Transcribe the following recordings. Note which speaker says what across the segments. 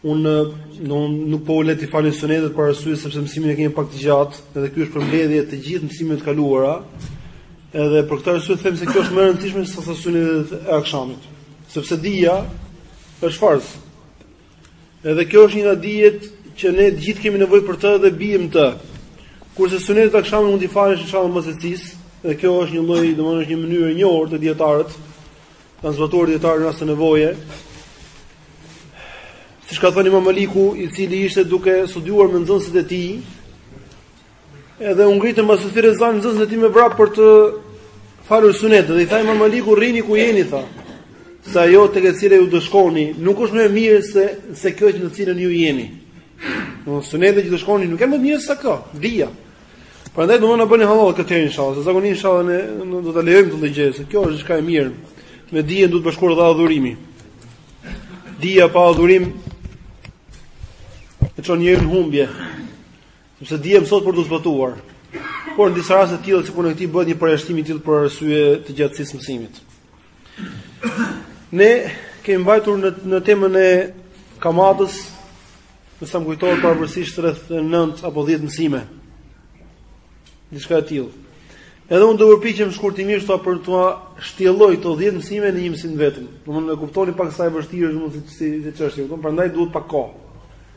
Speaker 1: Unë nuk po ju lë t'i falni sunetet për arsye sepse mësimin e kemi pak të gjatë, edhe ky është përmbledhje e të gjithë mësimeve të kaluara. Edhe për këtë arsye them se kjo është më e rëndësishme se sa sunetet e akshamit, sepse dija është farz. Edhe kjo është një nga dijet që ne të gjithë kemi nevojë për të dhe biem në të. Kurse sunetet e akshamit mund t'i falësh inshallah më së jacisë, dhe kjo është një lloj, domethënë është një mënyrë e njohur te dietarët E kanë zbatuar dijetarët në raste nevoje. Siç ka thënë Imam Maliku, i cili ishte duke studiuar me nxënësit e tij, edhe u ngritën pas ezanit nxënësit e tij me vrap për të falur sunet dhe i tha Imam Maliku rrini ku jeni tha. Se ajo tek e cila ju do të shkoni, nuk është më e mirë sesa kjo që në cilën ju jeni. Në sunet që do shkoni nuk e më mirë sesa kjo, dija. Prandaj do na bëni hallall këtë herë inshallah, se zakonisht inshallah ne do ta lejojmë këtë gjë, se kjo është diçka e mirë. Me dijen duhet bashkuar dhe adhurimi. Dija pa adhurim e çon njeriun në humbje. Sepse dija mësohet për t'u zbatuar. Por në disa raste të tilla si puna e këtij bëhet një përjashtim i tillë për arsye të gjatësisë mësimit. Ne kemi mbajtur në në temën e kamatës, me sa më kujtohet përafërsisht rreth 9 apo 10 mësime. Diçka e tillë. Edhe unë do përpiqem shkurtimisht sa për t'i shtjelluar këto 10 mësime në një mësim vetëm. Domethënë e kuptoni pak sa e vështirë është mund të si çështje, domethënë prandaj duhet pak kohë.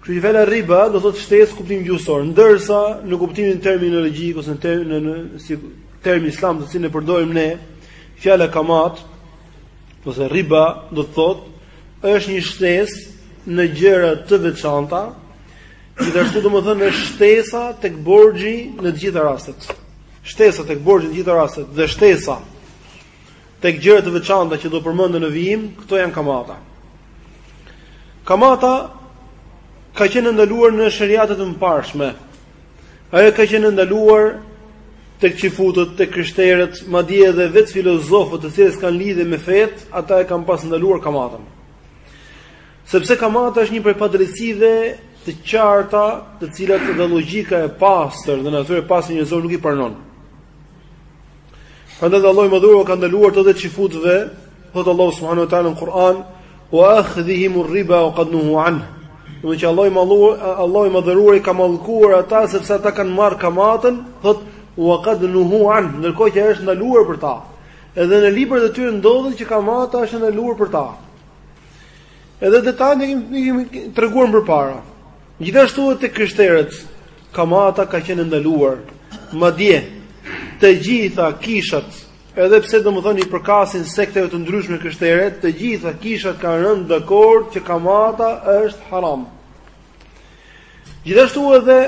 Speaker 1: Kështu që fjala riba do thotë shtesë në kuptimin gjuhësor, ndërsa në kuptimin terminologjik ose në termin në, në si termi islam të cilin e përdorim ne, fjala kamatë ose riba do të thotë është një shtesë në gjëra të veçanta, gjithashtu domethënë është shtesa tek borxhi në të gjitha rastet. Shtesa tek borxhi në të gjitha rastet dhe shtesa Tek gjëra të veçanta që do përmenden në vijim, këto janë kamata. Kamata ka qenë e ndaluar në sheriatet e mëparshme. Ajo ka qenë e ndaluar tek çifutët, tek krishterët, madje edhe vetë filozofët të cilët s'kanë lidhje me fetë, ata e kanë pas ndaluar kamatën. Sepse kamata është një prej padrejtësive të qarta, të cilat dhe logjika e pastër dhe natyra e pastër njerëzore nuk i pranon. Prandaj dhe Allahu i Madhëruar ua ka ndaluar atë dhe çifutëve, thotë Allahu subhanahu wa taala në Kur'an, "Wa akhdhihim ar-riba wa qad nuhu an." Do të thotë Allahu i Madhëruar, Allahu i Madhëruar i ka mallkuar ata sepse ata kanë marrë kamatën, thotë "Wa qad nuhu an", ndërkohë që është ndaluar për ta. Edhe në librat e tyre ndodhet që kamata është e ndaluar për ta. Edhe detajet i kemi treguar më përpara. Gjithashtu edhe te krishterët kamata ka qenë e ndaluar. Madje të gjitha kishat, edhe pse domethënë i përkasin sekteve të ndryshme krishtere, të gjitha kishat kanë rënë dakord që kamata është haram. Gjithashtu edhe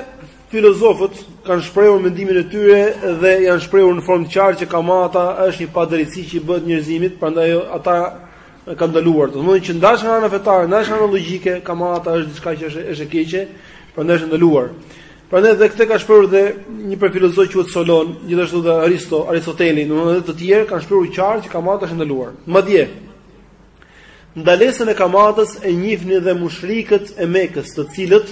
Speaker 1: filozofët kanë shprehur mendimin e tyre dhe janë shprehur në formë të qartë që kamata është një padrejtësi që i bëhet njerëzimit, prandaj ata e kanë ndaluar. Do të thotë që ndash nga ana fetare, ndash nga ana logjike, kamata është diçka që është është e keqe, prandaj është ndaluar. Prandaj edhe këtë ka shprehur dhe një prej filozofëve quhet Solon, gjithashtu dhe Aristo, Aristoteli, domethënë edhe të tjerë kanë shprehur qartë që kamata është ndaluar. Madje ndalesën e kamatës e njihnin dhe mushrikët e Mekës, të cilët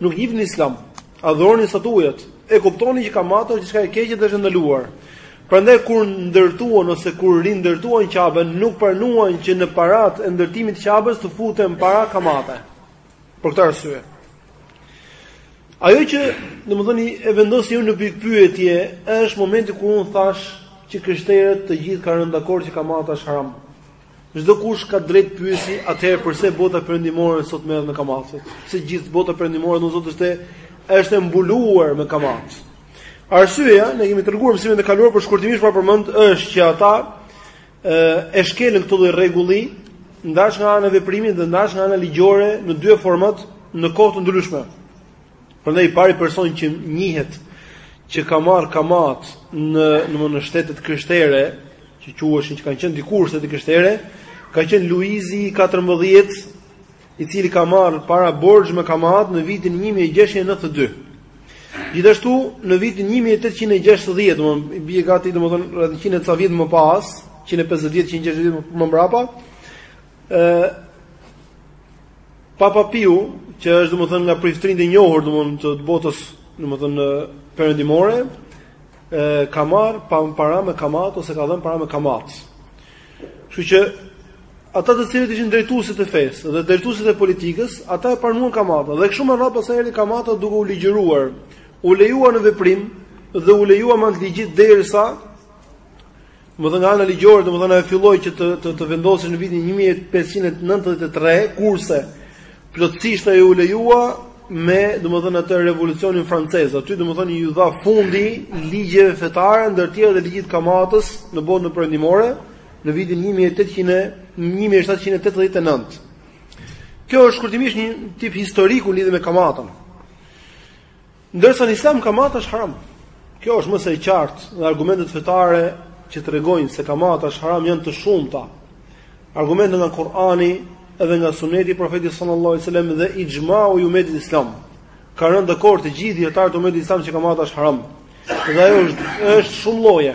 Speaker 1: nuk njihnin Islam, adhuronin statujat, e kuptonin që kamata është diçka e keqe dhe është ndaluar. Prandaj kur ndërtuan ose kur rindërtuan Qaben, nuk pranuan që në paratë e ndërtimit të Qabes të futen para kamate. Për këtë arsye. Ajo që, domethënë, e vendos unë në pikëpyetje, është momenti kur unë thash që krishterët të gjithë kanë rënë dakord që kamata është haram. Çdokush ka të drejtë të pyesi atëherë përse bota perëndimore sot merret me kamatë? Pse gjithë bota perëndimore sot është është e mbuluar me kamatë? Arsyeja, ne kemi treguar mësimin e kaluar por shkurtimisht po e përmend është që ata e shkelën këtë lloj rregulli ndash nga ana e veprimit dhe ndash nga ana ligjore në dy forma në kohë të ndryshme. Prandaj i pari person që njihet që ka marrë kamatë në në në shtetet krishtere, që quheshin që kanë qenë dikur shtete krishtere, ka qenë Luizi i 14, i cili ka marrë para borxh me kamatë në vitin 1692. Gjithashtu në vitin 1860, domthonë i bie gati domthonë rreth 100 e ca vjet më pas, 150 vjet, 160 vjet më mbrapa, Ë Papa Piu, që është domethënë nga priftërinjtë e njohur domethënë të botës, domethënë perëndimore, ë ka marrë pa para me kamatë ose ka dhënë para me kamatë. Kështu që ata të cilët ishin drejtuesit e fesë dhe drejtuesit e politikës, ata e pranuan kamatën dhe kështu me radhë pastaj erdhi kamata duke u ligjëruar, u lejua në veprim dhe u lejua me anë të ligjit derisa Domethënë nga ana ligjore, domethënë ajo filloi që të të, të vendosej në vitin 1593, kurse plotësisht ajo u lejua me, domethënë atë revolucionin francez. Aty domethënë iu dha fundi ligjeve fetare, ndër të tjera dhe ligjit të kamatës në botën perëndimore në vitin 1800 1789. Kjo është shkurtimisht një tip historiku lidhur me kamatën. Ndërsa në Islam kamata është haram. Kjo është më së qartë dhe argumentet fetare që tregojnë se kamata është haram janë të shumta. Argumente nga Kur'ani edhe nga Suneti i Profetit sallallahu alajhi wasallam dhe ixhmau i umetit islam. Kanë rënë dakord të gjithë dijetarët e umetit islam që kamata është haram. Dhe ajo është është shumë lloje.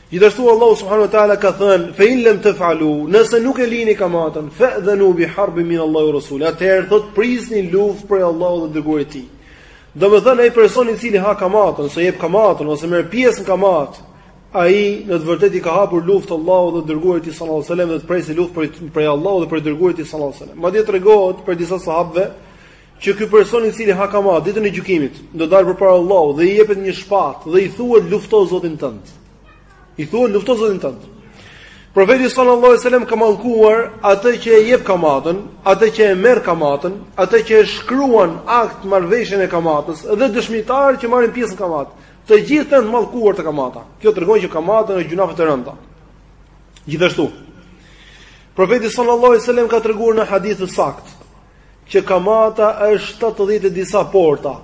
Speaker 1: Gjithashtu Allahu subhanahu wa taala ka thënë: "Fa in lam taf'alu", nëse nuk e lini kamatën, fa'dhanu bi harbin min Allahi wa rasulih. Atëherë thotë prisni luftë prej Allahut dhe dërguarit të tij. Domethënë ai person i cili ha kamatën, ose jep kamatën ose merr pjesë në kamatë, ai në të vërtetë i ka hapur luftë Allahut dhe dërguarit të tij sallallahu alajhi wasallam dhe të presë luftë prej prej Allahut dhe prej dërguarit të tij sallallahu alajhi wasallam. Madje tregohet për disa sahabëve Që ky person i cili ha kamatën ditën e gjykimit do të dalë përpara Allahut dhe i jepet një shpatë dhe i thuhet lufto Zotin tënd. I thuhet lufto Zotin tënd. Profeti sallallahu alajhi wasallam ka mallkuar atë që e jep kamatën, atë që e merr kamatën, atë që e shkruan aktmarrëveshjen e kamatës dhe dëshmitarët që marrin pjesë në kamatë. Të gjithë janë mallkuar te kamata. Kjo tregon që kamata është gjynah i rëndë. Gjithashtu, Profeti sallallahu alajhi wasallam ka treguar në hadith të saktë që kamata është shtatëdhjetë e disa porta.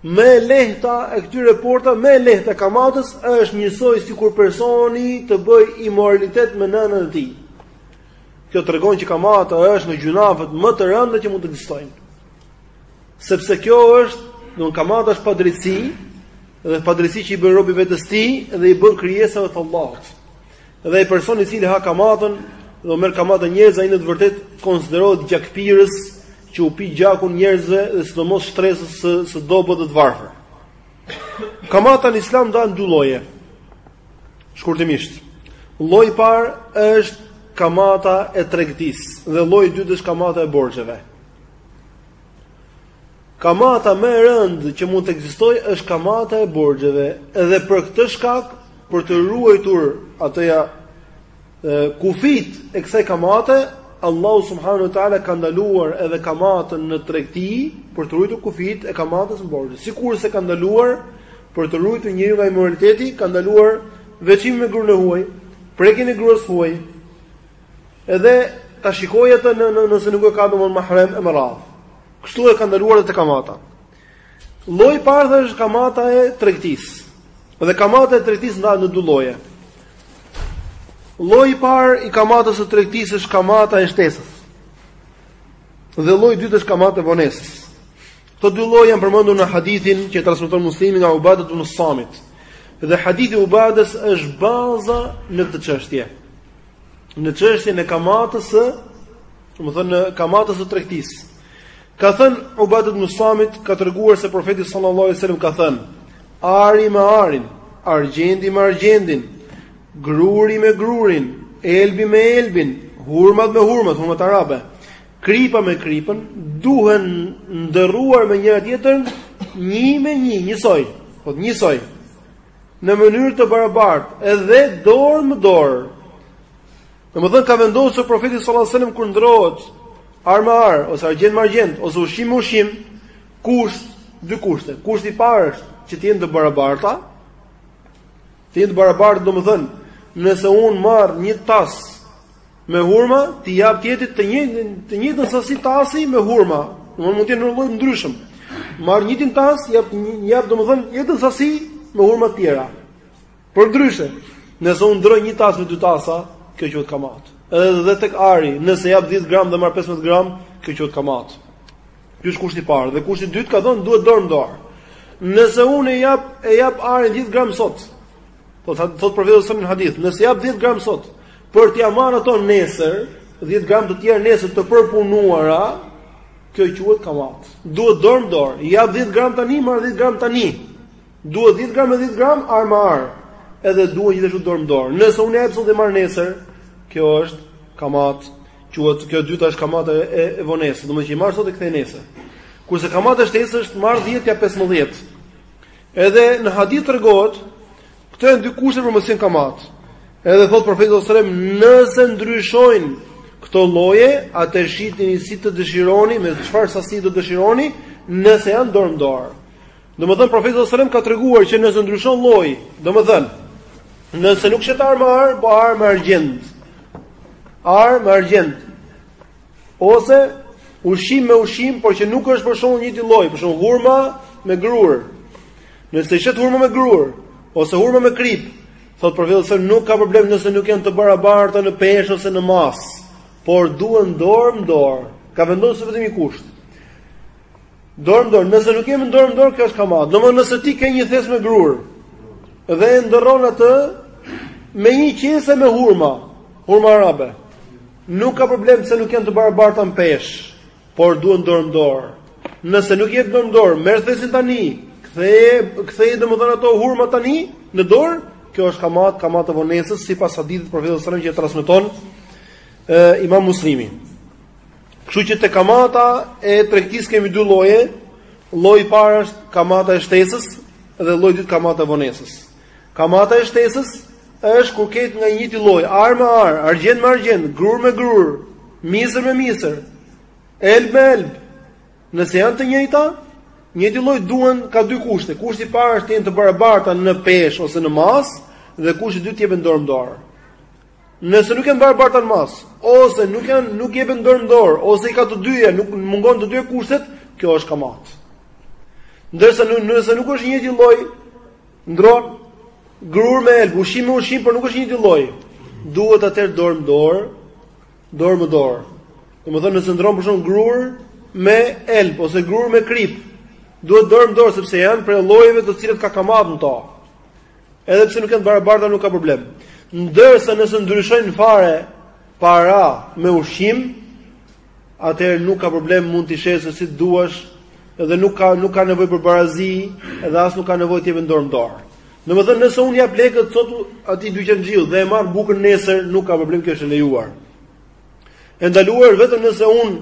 Speaker 1: Më e lehta e këtyre portave, më e lehta e kamatës është njësoj sikur personi të bëjë imoralitet me nënën e tij. Kjo tregon që kamata është nga gjynahet më të rënda që mund të ekzistojnë. Sepse kjo është, kamata është padrejtësi dhe padrejtësi që i bën robi vetes së tij dhe i bën krijesave të Allahut. Dhe ai person i cili ha kamatën dhe u merr kamatë njerëzve ai në të vërtetë konsiderohet gjakpirës që u pi gjakun njerëzve dhe sidomos shtresës së së dobët dhe të varfër. Kamata në Islam ndahet në dy lloje. Shkurtimisht. Lloji i parë është kamata e tregtisë dhe lloji i dytë është kamata e borxheve. Kamata më e rëndë që mund të ekzistojë është kamata e borxheve, edhe për këtë shkak, për të ruajtur atë ja kufijtë e kësaj kamate, Allahu subhanahu wa taala ka ndaluar edhe kamatën në tregti për të ruajtur kufijtë e kamatës në borxhe. Sikurse ka ndaluar për të ruajtur njeriun nga imoraliteti, ka ndaluar veçimin me gruan e huaj, prekjen e gruas së huaj, Edhe ta shikojë atë në, në nëse nuk e ka domethënë mahrem e me radhë. Kështu e ka ndaluar edhe te kamata. Lloji i parë është kamata e tregtisë. Dhe kamata e tregtisë ndahet në dy lloje. Lloji i parë i kamatës së tregtisë është kamata e shtesës. Dhe lloji i dytë është kamata e vonesës. Këto dy lloje janë përmendur në hadithin që transmeton Muslimi nga Ubadah ibn Samit. Dhe hadithi i Ubadës është baza në këtë çështje. në çështjen e kamatës së, domethënë kamatës së tregtisë. Ka thënë Ubadet ibn Samit ka treguar se profeti sallallahu alajhi wasallam ka thënë: Ari me arin, argjendi me argjendin, gruri me grurin, elbi me elbin, hurmat me hurmat, hurmat arabe, kripa me kripën, duhen ndërruar me njëra tjetrën, një me një, njësoj, po njësoj. në mënyrë të barabartë, edhe dorë më dorë. Domethënë ka vendosur profeti sallallahu alajhi wasallam kur ndrohet ar me ar ose argjend me argjend ose ushqim me ushqim, kusht dy kushte. Kushti i parë është që të jenë të barabarta. Të jenë të barabarta, domethënë, nëse un marr një tas Me hurma t'i jap tjetrit të njëjtën të njëjtën sasi tasi me hurma. Domthonë mund të jenë lloj i ndryshëm. Marr njëjtin tas, jap jap domthonë njëjtën sasi me hurma të tjera. Përndryshe, nëse unë ndroj një tas me dy tasa, kjo quhet kamat. Edhe dhe tek ari, nëse jap 10 gram dhe marr 15 gram, kjo quhet kamat. Ky është kushti i parë dhe kushti i dytë ka thënë duhet dorë në dorë. Nëse unë e jap e jap arin 10 gram sot, Po thot thot profeti sa në hadith, nëse jap 10 gram sot, për t'ia marrë ato nesër, 10 gram të tjerë nesër të përpunuara, kjo quhet kamat. Duhet dorë në dorë, jap 10 gram tani, marr 10 gram tani. Duhet 10 gram me 10 gram ar me ar. Edhe duhet gjithashtu dorë në dorë. Nëse unë jap sot dhe marr nesër, kjo është kamat. Quhet kjo e dyta është kamat e, e, e vonesës, domethënë që i marr sot e kthej nesër. Kurse kamat e shtesë është marr 10 jap 15. Edhe në hadith tregohet, këto janë dy kushte për mos me qenë kamat. Edhe thot profeti sallallahu alajhi wasallam, nëse ndryshojnë këto lloje, atëherë shitini si të dëshironi, me çfarë sasie të dëshironi, nëse janë dorë në dorë. Domethën profeti sallallahu alajhi wasallam ka treguar që nëse ndryshon lloji, domethën nëse nuk shet ar me ar, po ar me argjend. Ar me argjend. Ose ushqim me ushqim, por që nuk është për shembull i njëjti lloj, për shembull hurma me grurë. Nëse shet hurma me grurë ose hurma me krip, thot profeti se nuk ka problem nëse nuk janë të barabarta në peshë ose në masë, por duhen dorë në dorë. Ka vendosur vetëm një kusht. Dorë në dorë, nëse nuk jep dorë në dorë, kjo është kamat. Domthonë nëse ti ke një thes me grurë dhe e ndërron atë me një qese me hurma, hurma arabe. Nuk ka problem pse nuk janë të barabarta në peshë, por duhen dorë në dorë. Nëse nuk jep dorë në dorë, merr thesin tani. Ktheja, ktheja domethënë ato hurma tani në dorë. Kjo është kamat, kamat e vonesës sipas hadithit të profetit sallallahu alajhi wasallam që e transmeton e, Imam Muslimi. Kështu që te kamata e tregtis kemi dy lloje. Lloji i parë është kamata e shtesës dhe lloji i dytë kamata e vonesës. Kamata e shtesës është kur ketë nga njëjti lloj, ar me ar, argjend me argjend, grurë me grurë, misër me misër, elb me elb. Nëse janë të njëjta, njëjti lloj duhen, ka dy kushte. Kushti i parë është të jenë të barabarta në peshë ose në masë dhe kushti i dytë të jepen dorë më dorë. Nëse nuk janë barabarta në masë, ose nuk janë nuk jepen dorë më dorë, ose i ka të dyja, nuk mungon të dyja kushtet, kjo është kamat. Ndërsa nëse nuk është njëjti lloj, Ndron grur me elb, ushqim me ushqim, por nuk është njëjti lloj. Duhet atëherë dorë më dorë, dorë më dorë. Domethënë nëse ndron për shembull grur me elb ose grur me krip, duhet dorë më dorë sepse janë prej llojeve të cilat ka kamat në to. Edhe pse nuk janë të barabarta nuk ka problem. Ndërsa nëse ndryshojnë fare para me ushqim, atëherë nuk ka problem mund t'i shesësh si të duash dhe nuk ka nuk ka nevojë për barazi dhe as nuk ka nevojë të jepen dorë në dorë. Domethënë nëse un jap lekët sot atij dyqanxhiu dhe e marr bukën nesër nuk ka problem kjo është e lejuar. E ndaluar është vetëm nëse un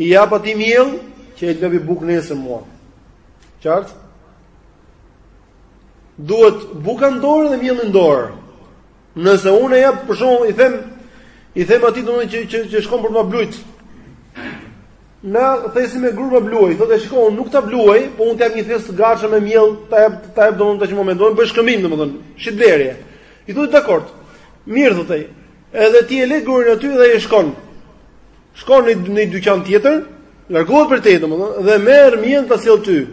Speaker 1: i jap atij miell që ai të japi bukë nesër mua. Qartë? Duhet buka në dorë dhe mielli në dorë. Nëse unë jap për shembull i them i them atij domun që që që shkon për të blujt. Na thesi me grurë ma bluaj, thotë shiko unë nuk ta bluaj, po unë të jap një thes të gatshëm me miell, ta jap ta jap domun tash në momentin, domun bëj shkëmbim domethën, shitblerje. I thotë dakord. Mirë thotë ai. Edhe ti e le grurin aty dhe ai shkon. Shkon në në një dyqan tjetër, largohet prej teje domethën dhe merr miell ta sjell ty.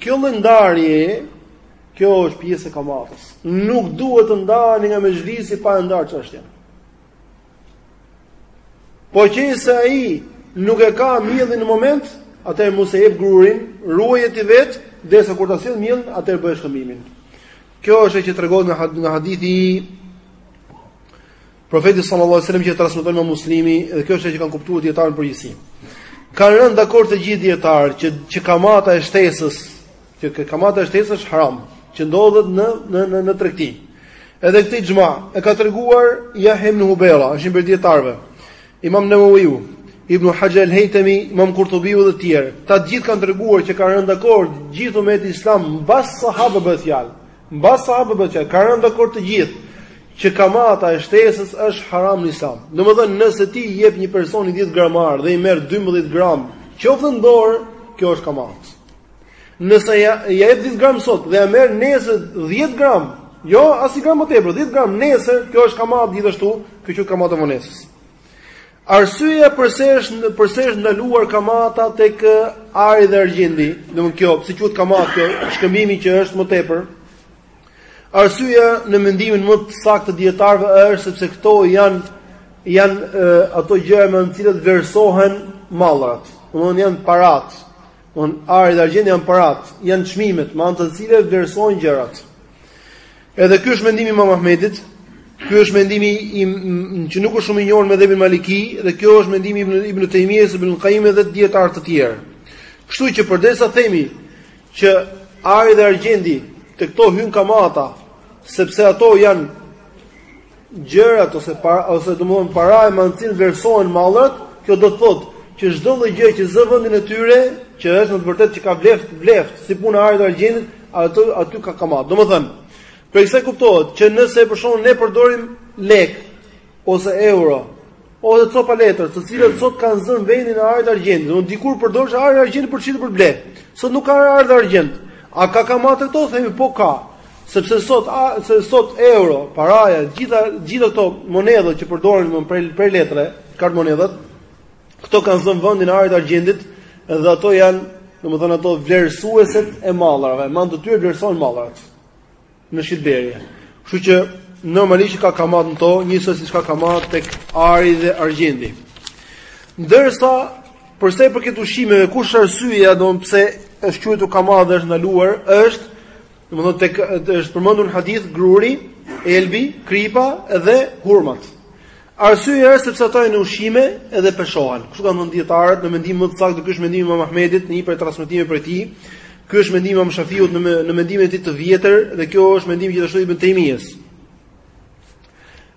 Speaker 1: Kjo lloj ndarje Kjo është pjesë e kamatës. Nuk duhet të ndaheni nga mexhlisi pa e ndarë çështjen. Po që se ai nuk e ka miellin në moment, atëherë mos e jep grurin, ruaje ti vet, derisa kur ta sjell miellin, atëherë bëje shkëmbimin. Kjo është ajo që tregohet nga hadithi i Profetit sallallahu alajhi wasallam që e transmeton imam Muslimi dhe kjo është ajo që kanë kuptuar dietarët në përgjithësi. Kanë rënë dakord të gjithë dietarët që që kamata e shtesës, që kamata e shtesës është haram, që ndodhet në në në, në tregti. Edhe këtë ixhma e ka treguar Jahja ibn Hubejra, është një prej dietarëve. Imam Nawawi, Ibn Hajar al-Haytami, Imam Qurtubi dhe të tjerë. Këta të gjithë kanë treguar që kanë rënë dakord gjithë umeti islam mbas sahabëve bëhet fjalë. Mbas sahabëve që kanë rënë dakord të gjithë që kamata e shtesës është haram në Islam. Domethënë, nëse ti i jep një personi 10 gram ar dhe i merr 12 gram, qoftë në dorë, kjo është kamatë. Nëse ja ja jep 10 gram sot dhe ja merr nesër 10 gram, jo as një gram më tepër, 10 gram nesër, kjo është kamatë gjithashtu, kjo është kamata e vonesës. Arsyeja përse është, përse është ndaluar kamata tek ari dhe argjendi, domthonë kjo, pse quhet kamat kjo, shkëmbimi që është më tepër. Arsyeja në mendimin më të saktë të dijetarëve është sepse këto janë janë ato gjëra me të cilat vlerësohen mallrat. Domthonë janë parat. Domethënë ari dhe argjendi janë parat, janë çmimet me anë të cilëve vlerësohen gjërat. Edhe ky është mendimi i Imam Ahmedit. Ky është mendimi i që nuk është shumë i njohur në medhhebin Maliki dhe kjo është mendimi i Ibn Taymiyes, Ibn Qayyim dhe dijetarë të tjerë. Kështu që përderisa themi që ari dhe argjendi tek këto hyn kamata, sepse ato janë gjërat ose para ose domthon paraja me anë të cilës vlerësohen mallrat, kjo do të thotë që çdo lloj gjë që zë vendin e tyre, që është në të vërtetë që ka vleft, vleft, si puna e arit e argjendit, aty aty ka kamat. Domthon, prej kësaj kuptohet që nëse për shembull ne përdorim lek ose euro ose copa letra, të cilat sot kanë zënë vendin e arit e argjendit. Do dikur përdoreshin ari e argjendi për të shitë, për të ble. Sot nuk ka ari dhe argjend. A ka kamatë te këto themi po ka. Sepse sot a, se sot euro, paraja, gjitha gjitha këto monedhat që përdoren prej prej letre, kartmonedhat, këto kanë zënë vendin e arit e argjendit dhe ato janë, domethënë ato vlerësueset e mallrave, me anë të tyre vlerësohen mallrat. në shitblerje. Kështu që normalisht ka kamat në to, njësoj siç ka kamat tek ari dhe argjendi. Ndërsa për sa i përket ushqimeve, kush është arsyeja domethënë pse është quajtur kamat dhe është ndaluar, është domethënë tek është përmendur në hadith gruri, elbi, kripa dhe hurmat. Arsyeja është sepse ato janë ushqime dhe peshohen. Kështu kanë thënë dijetarët në mendimin më të saktë, ky është mendimi i Imam Ahmedit në një prej transmetimeve prej tij. Ky është mendimi i Imam Shafiut në në mendimin e tij të vjetër dhe kjo është mendimi gjithashtu i Ibn Taymijes.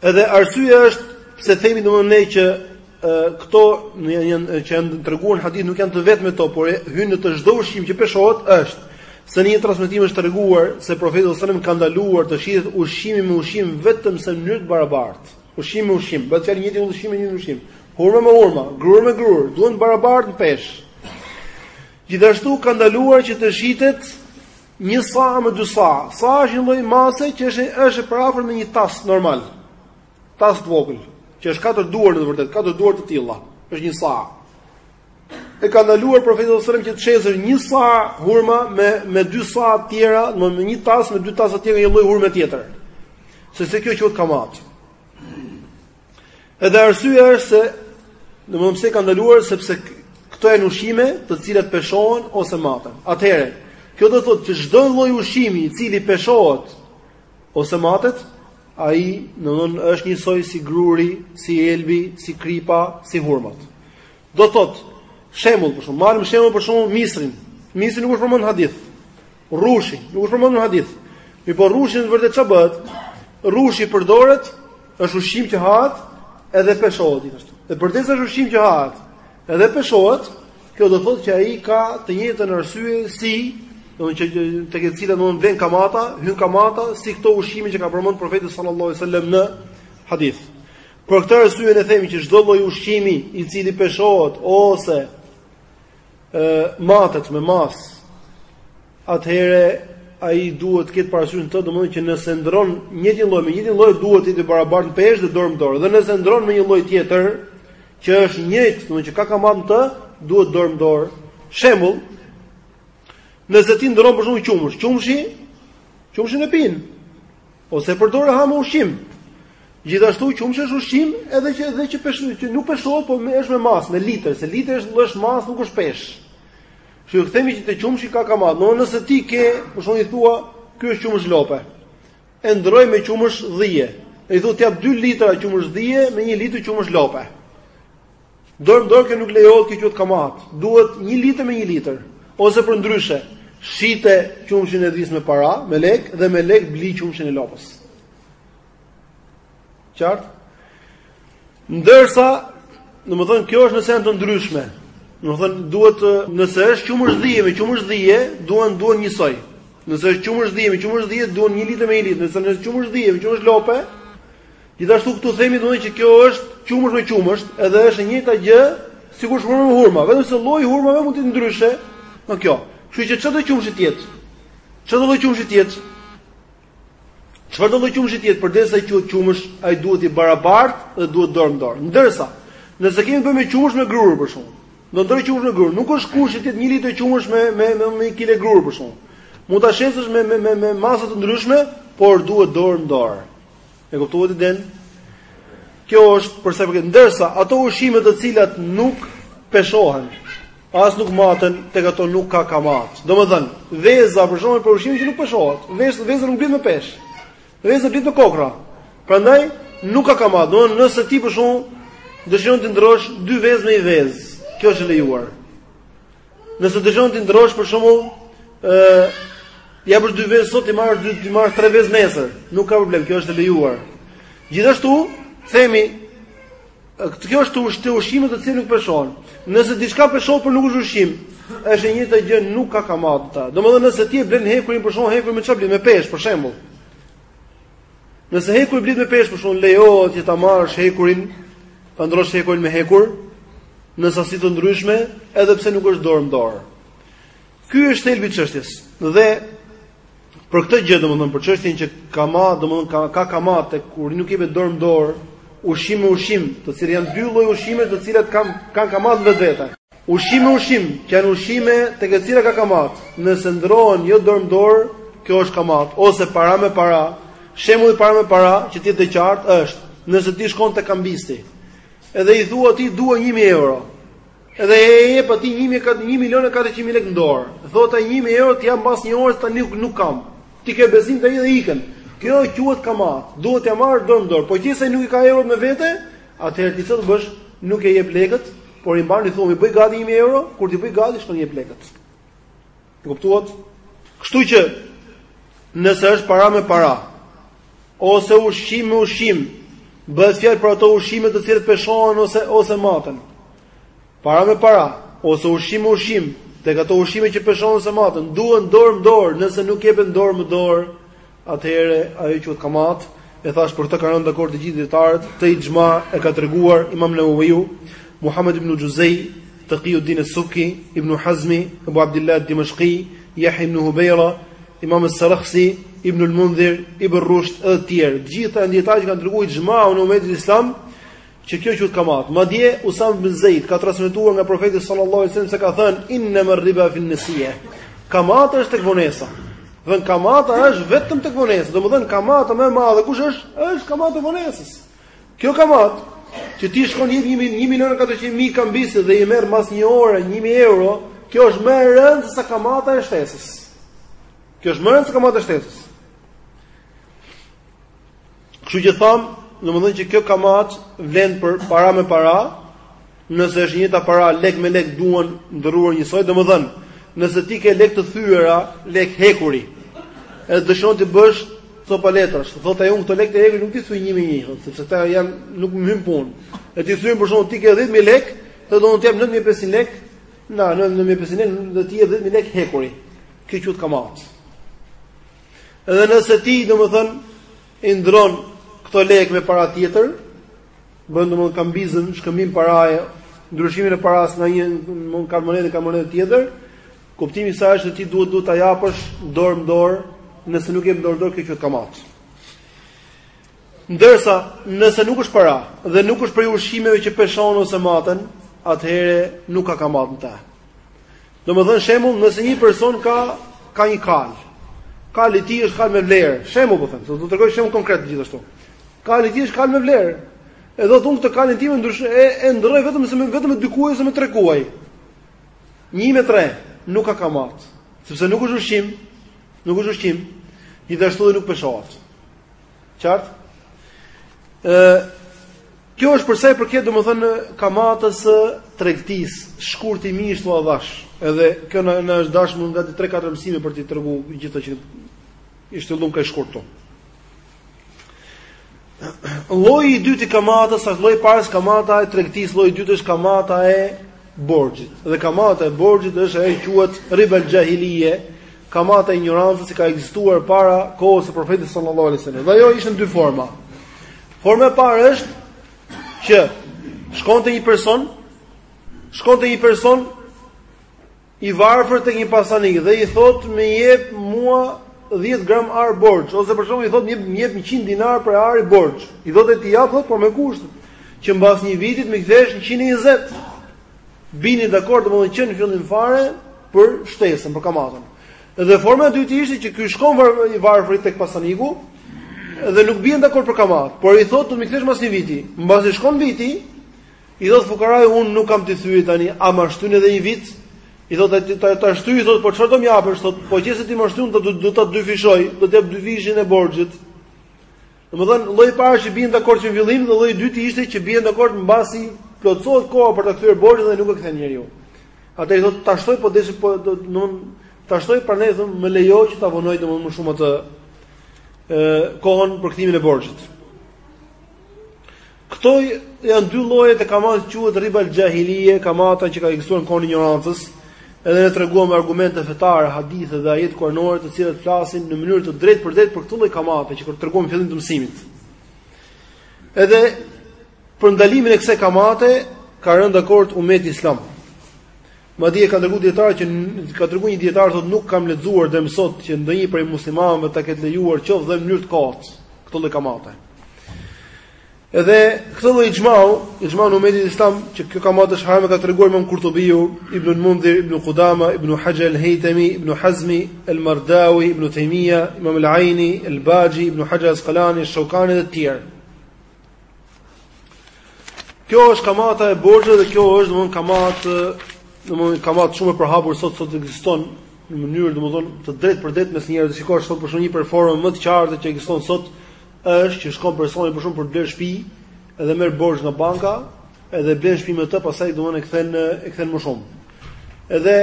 Speaker 1: Edhe arsyeja është pse themi domethënë ne që e, këto në janë, janë që janë treguar në hadith nuk janë të vetmet ato, por hyn në të çdo ushqim që peshohet është se në një transmetim është treguar se profeti sallallahu alajhi wasallam ka ndaluar të shitet ushqimi me ushqim vetëm se në mënyrë të barabartë. Ushqim me ushqim, bëhet fjalë i njëjti ushqim me të njëjtin ushqim. Hurma me hurma, grurë me grurë, duhen barabartë në peshë. Gjithashtu ka ndaluar që të shitet një sa me dy sa. Sa është një lloj mase që është është përafër me një tas normal. Tas të vogël, që është katër duar në të vërtetë, katër duar të tilla. Është një sa. e ka ndaluar profeti sallallahu alajhi wasallam që të shesë një sa hurma me me dy sa të tjera, domethënë një tas me dy tasa të tjera një lloj hurme tjetër. Sepse kjo quhet kamat. Edhe arsyeja është se domethënë pse ka ndaluar sepse këto janë ushqime të cilat peshohen ose maten. Atëherë, kjo do thotë që çdo lloj ushqimi i cili peshohet ose matet, ai domethënë është njësoj si gruri, si elbi, si kripa, si hurmat. Do thotë, shembull, për shembull, marrim shembull për shembull misrin. Misri nuk është përmend në hadith. Rrushi nuk është përmend në hadith. Mirëpo rrushi në vërtet çfarë bëhet? Rrushi përdoret, është ushqim që hahet edhe peshohet gjithashtu. Dhe përderisa është ushqim që hahet edhe peshohet, kjo do thotë që ai ka të njëjtën arsye si do të thotë tek e cila do të vlen kamata, hyn kamata si këto ushqime që ka përmend profeti sallallahu alajhi wasallam në hadith. Për këtë arsye ne themi që çdo lloj ushqimi i cili peshohet ose ë matet me mas, atëherë ai duhet të ketë parasysh të, domethënë që nëse ndrron të njëjtin lloj me të njëjtin lloj duhet të jetë barabart në peshë dhe dorë me dorë. Dhe nëse ndrron me një lloj tjetër që është njëjtë, domethënë që ka kamat në të, duhet dorë me dorë. Shembull, nëse ti ndrron për shembull qumësh, qumshi, qumshin e pin. Ose e përdor, e ha me ushqim. Gjithashtu qumshi është ushqim edhe që edhe që pesh që nuk peshohet, por me është me mas, me litër, se litër është lloj mas, nuk është pesh. Kështu që themi që te qumshi ka kamat. Domethënë nëse ti ke, për shembull i thua, ky është qumësh lope. E ndrroj me qumësh dhije. E i thua t'i jap 2 litra qumësh dhije me 1 litër qumësh lope. Dorë në dorë kjo nuk lejohet, kjo quhet kamat. Duhet 1 litër me 1 litër. Ose përndryshe, shite qumshin e dhis me para, me lek dhe me lek bli qumshin e lopës. Qartë? Ndërsa, domethënë, kjo është nëse janë të ndryshme. Domethënë, duhet, nëse është qumësht dhije, me qumësht dhije, duhet, duhet njësoj. Nëse është qumësht dhije, me qumësht dhije, duhet një litër me një litër. Nëse është qumësht dhije, me qumësht lope, Gjithashtu këtu themi domethënë që kjo është qumësht me qumësht, edhe është e njëjta gjë sikur hurma me hurma, vetëm se lloji i hurmave mund të jetë ndryshe. Në kjo. Kështu që çdo qumësht të jetë. Çdo lloj qumësht të jetë. Çfarë do lloj qumësht të jetë, përderisa quhet qumësht, ai duhet i barabartë dhe duhet dorë në dorë. Ndërsa, nëse kemi të bëjmë me qumësht me grurë për shembull, do ndërroj qumësht me grurë, nuk është kusht të jetë 1 litër qumësht me me me 1 kg grurë për shembull. Mund ta shesësh me me me me masa të ndryshme, por duhet dorë në dorë. E kuptuat idenë? Kjo është për sa i përket, ndërsa ato ushqime të cilat nuk peshohen, as nuk maten, tek ato nuk ka kamat. Domethënë, veza për shembull prej ushqimeve që nuk peshohet, veza veza nuk blihet me peshë. Veza blihet me kokrra. Prandaj nuk ka kamat. Domethënë, nëse ti për shembull dëshiron t'i ndrrosh dy vezë me një vezë, kjo është e lejuar. Nëse dëshiron t'i ndrrosh për shembull, ë japësh dy vezë sot i marr dy i marr tre vezë nesër, nuk ka problem, kjo është e lejuar. Gjithashtu themi kjo është ushqime të cilat nuk peshohen. Nëse diçka peshohet por nuk është ushqim, është e njëjta gjë, nuk ka kamatë. Domethënë nëse ti e blen hekurin për shembull hekuri me çfarë blihet me peshë për shembull. Nëse hekuri blihet me peshë, për shembull lejohet që ta marrësh hekurin, ta ndrrosh hekurin me hekur në sasi të ndryshme, edhe pse nuk është dorë në dorë. Ky është thelbi i çështjes. Dhe për këtë gjë, domethënë për çështjen që ka ma, domethënë ka ka kamatë kur nuk jepet dorë në dorë, ushqim me ushqim, të cilat janë dy lloj ushqimesh të cilat kanë kanë kamat vetvete. Ushqim me ushqim, që janë ushqime tek të cilat ka kamat, nëse ndërrohen jo dorë me dorë, kjo është kamat, ose para me para, shembulli para me para, që të jetë e qartë është, nëse ti shkon te kambisti, edhe i thua atij dua 1000 euro. Edhe e jep atij 1 milion e 400 mijë lekë në dorë. Thotë ai 1000 euro t'i jap mbas një ore tani nuk, nuk kam. Ti ke besim te ai dhe ikën. Kjo quhet kamat. Duhet t'ia marrë dorë më dorë. Po qe se nuk i ka eurot me vete, Atëherë ti ç'do t'bësh? Nuk ia jep lekët, por i mban i thua, "M'i bëj gati 1000 euro, kur t'i bëjë gati shkon i jep lekët." E kuptuat? Kështu që nëse është para me para ose ushqim me ushqim, bëhet fjalë për ato ushqime të cilat peshohen ose ose maten. Para me para, ose ushqim me ushqim, tek ato ushqime që peshohen ose maten, duhen dorë më dorë, nëse nuk jepen dorë më dorë, atëherë ajo quhet kamat, e thashë për këtë kanë rënë dakord të gjithë dietarët, këtë ixhma e ka treguar Imam Nawawiu, Muhammed ibn Juzey, Taqiuddin as-Subki, Ibn Hazmi, Abu Abdullah ad-Dimashqi, Yahya ibn Hubayra, Imam as-Sarakhsi, Ibn al-Mundhir, Ibn Rushd e të tjerë. Të gjithë ata dietarë që kanë treguar ixhmaun në umetin islam, Që kjo quhet kamat. Madje Usama ibn Zeid ka transmetuar nga profeti sallallahu alajhi wasallam se ka thënë innama rriba fi nasiya. Kamata është tek vonesa. Dhe kamata është vetëm tek vonesa. Domethënë kamata më e madhe kush është? Është kamata e vonesës. Kjo kamat që ti shkon jep 1 milion 400 mijë kambistit dhe i merr mas një ore 1000 euro, kjo është më e rëndë se kamata e shtesës. Kjo është më e rëndë se kamata e shtesës. Kështu që thamë domethënë që kjo kamat vlen për para me para, nëse është njëta para lek me lek duan ndërruar njësoj, domethënë, nëse ti ke lek të thyera, lek hekuri. Edhe dëshon t'i bësh copa letrash. Thot ai un këto lek të hekuri nuk t'i thyj 1 me 1, sepse këta janë nuk më hyn punë. E t'i thyen për shembull ti ke 10000 lek, të do të jap 9500 lek, na 9500 lek do t'i japësh 10000 lek hekuri. Kjo quhet kamat. Edhe nëse ti, domethënë, i ndërron këto lekë me para tjetër, bën domethënë kambizëm, shkëmbim paraje, ndryshimin e parasë nga një nga kartëmonedhë në kartëmonedhë tjetër, kuptimi i saj është që ti duhet duhet ta japësh dorë më dorë, nëse nuk e jep dorë më dorë, kjo quhet kamatë. Ndërsa, nëse nuk është para dhe nuk është prej ushqimeve që peshohen ose maten, atëherë nuk ka kamat në të. Domethënë shembull, nëse një person ka ka një kal. Kali i tij është kal me vlerë. Shembull po them, do të tregoj shembull konkret gjithashtu. Kali i tij është kal me vlerë. Edhe thotë këtë kalin tim ndryshe, e ndërroj vetëm se vetëm me dy kuaj ose me tre kuaj. 1 me 3 nuk ka kamat, sepse nuk është ushqim, nuk është ushqim, gjithashtu dhe nuk peshohet. Qartë? Ë Kjo është për sa i përket domethënë kamatës së tregtisë, shkurtimisht, thuajse. Edhe kjo na na është dashur nga 3-4 mësime për të treguar gjithë ato që i shtjelluam kaq shkurt këtu. Lloji i dytë i kamatës, as lloji i parë është kamata e tregtisë, lloji i dytë është kamata e borxhit. Dhe kamata e borxhit është ajo që quhet ribal xhahilije, Kamata e injorancës që ka ekzistuar para kohës së profetit sallallahu alajhi wasallam. Dhe ajo ishte në dy forma. Forma e parë është që shkonte një person, shkonte një person i varfër tek një pasanik dhe i thotë më jep mua 10 gram ar borxh ose për shembull i thotë më jep 100 dinar prej ari borxh. I thotë t'i jap thotë por me kusht që mbas një viti m'i kthesh 120. Binin dakord domethënë që në fillim fare për shtesën, për kamatën. Dhe forma e dytë ishte që ky shkon var, i varfri tek pasaniku dhe nuk bien dakord për kamat, por i thotë do të m'i kthesh mbas një viti. Mbasi shkon viti, i thotë fukarai unë nuk kam t'i kthej tani, a ma shtyn edhe një vit? I thotë ai ta ta shtyj, thotë po çfarë do më japësh? Thotë po qe se ti ma shtyn do do ta dyfishoj, do të jap dyfishin e borxhit. Domethënë, lloji i parë që bien dakord që në fillim dhe lloji i dytë ishte që bien dakord mbasi plotësohet koha për ta kthyer borxhin dhe nuk e kthen njeriu. Atëherë i thotë ta shtoj po desh po do të domethënë ta shtoj prandaj thotë më lejo që ta vonoj domethënë më shumë atë ë kohën për kthimin e borxhit. Këto janë dy llojet e kamatës që quhet riba al-xhahilije, kamata që ka ekzistuar në kohën e injorancës, edhe ne treguam me argumente fetare, hadithe dhe ajete kuranore, të cilat flasin në mënyrë të drejtpërdrejtë për këtë lloj kamate që kur treguam në fillim të mësimit. Edhe për ndalimin e kësaj kamate ka rënë dakord umeti islam. Madje ka treguar dijetar që ka treguar një dijetar thotë nuk kam lexuar dhe mësuar që ndonjë prej muslimanëve ta ketë lejuar qoftë dhe në mënyrë të kotë këtë lloj kamate. Edhe këtë lloj ixhmau, ixhmaun e umetit islam që kjo kamatë është haram e ka treguar Imam Kurtubiu, Ibn Mundhir, Ibn Kudama, Ibn Haxher el-Hejtemi, Ibn Hazmi, el-Mardavi, Ibn Tejmija, Imam el-Ajni, el-Baxhi, Ibn Haxher el-Askalani, Sheukani dhe të tjerë. Kjo është kamata e borxheve dhe kjo është domthon kamatë, domthon kamatë shumë e përhapur sot sot ekziston në mënyrë domthon të drejtpërdrejtë mes njerëzve. Shikon sot për shembull një prej formave më të qarta që ekziston sot, Është që shkon personi për shembull për të blerë shtëpi dhe merr borxh nga banka, edhe blen shtëpi me të, pastaj domthonë e kthen e kthen më shumë. Edhe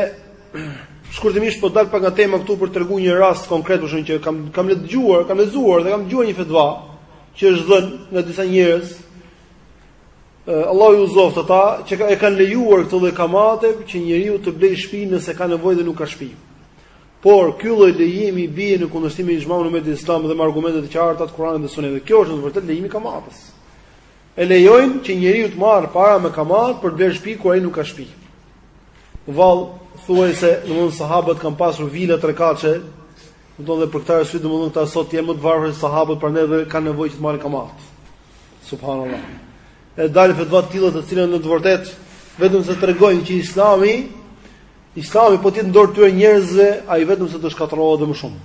Speaker 1: shkurtimisht po dal pak nga tema këtu për të treguar një rast konkret për shembull që kam kam le dëgjuar, kam lexuar dhe kam dëgjuar një fetva që është dhënë nga disa njerëz. Allahu i udhëzoftë ata që e kanë lejuar këtë lloj kamate që njeriu të blejë shtëpi nëse ka nevojë dhe nuk ka shtëpi. Por ky lloj lejimi bie në kundërshtim me ixhmaun e umetit islam dhe me argumentet e qarta të Kuranit dhe Sunetit. Dhe kjo është në të vërtetë lejimi i kamatës. E lejojnë që njeriu të marrë para me kamatë për të blerë shtëpi kur ai nuk ka shtëpi. Vallë, thua se domthon sahabët kanë pasur vila trekatëshe, domthon dhe për këtë arsye domthon këta sot janë më të varfër se sahabët, prandaj dhe kanë nevojë që të marrin kamatë. Subhanallah. U dhanë fetva të tilla të cilat në të vërtetë vetëm se tregojnë që Islami Islami po të jetë në dorë të këtyre njerëzve, ai vetëm se do shkatërrohet dhe më shumë.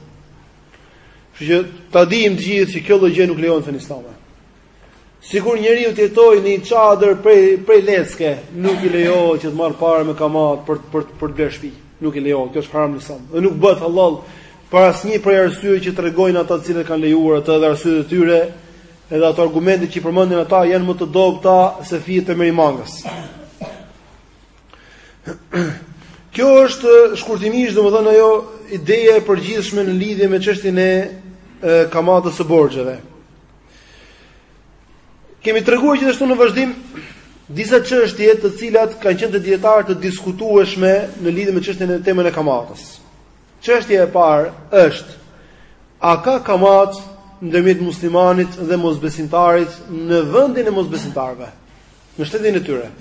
Speaker 1: Kështu që ta dijmë të gjithë se kjo lloj gjëje nuk lejohet në Islam. Sikur njeriu të jetojë në një çadër prej prej lecke, nuk i lejohet që të marrë para me kamatë për për për të bërë shtëpi. Nuk i lejohet, kjo është haram në Islam. Dhe nuk bëhet halal për asnjë prej arsyeve që tregojnë ata të cilët e kanë lejuar atë dhe arsyet e tyre, edhe ato argumente që përmendin ata janë më të dobëta se fijet e merimangës. Kjo është shkurtimisht domethënë ajo ideja e përgjithshme në lidhje me çështjen e kamatës së borxheve. Kemi treguar gjithashtu në vazhdim disa çështje të cilat kanë qenë te dijetarët të diskutueshme në lidhje me çështjen e temën e kamatës. Çështja e parë është a ka kamatë ndërmjet muslimanit dhe mosbesimtarit në vendin e mosbesimtarëve? në shtetin e tyre.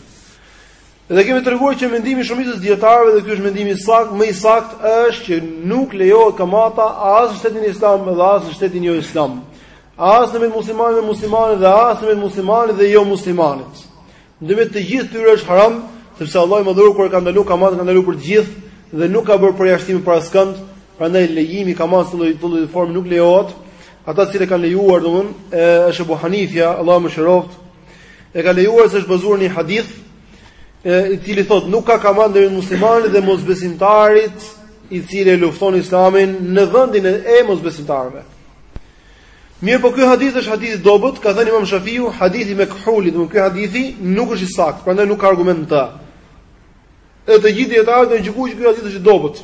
Speaker 1: Dhe kemi treguar që mendimi i shumicës dijetarëve dhe ky është mendimi i saktë, më i saktë është që nuk lejohet kamata as në shtetin islam dhe as në shtetin jo islam. As në mes muslimanëve dhe muslimanëve dhe as në mes muslimanëve dhe jo muslimanëve. Ndërmjet të gjithë tyre është haram, sepse Allahu i madhëruar kur ka ndaluar kamatën, ka ndaluar për të gjithë dhe nuk ka bërë përjashtim për askënd, prandaj lejimi i kamatës në çdo lloj formë nuk lejohet. Ata që kanë lejuar domethënë, është Abu Hanifja, Allahu e mëshiroftë, E ka lejuar se është bazuar në një hadith i cili thotë nuk ka kamatë ndërmjet muslimanit dhe mosbesimtarit i cili lufton islamin në vendin e mosbesimtarëve. Mirëpo ky hadith është hadith i dobët, ka thënë Imam Shafiu, hadithi Mekhulit, domethënë ky hadithi nuk është i saktë, prandaj nuk ka argument në të. E të gjithë dijetarët kanë gjykuar që ky hadith është i dobët.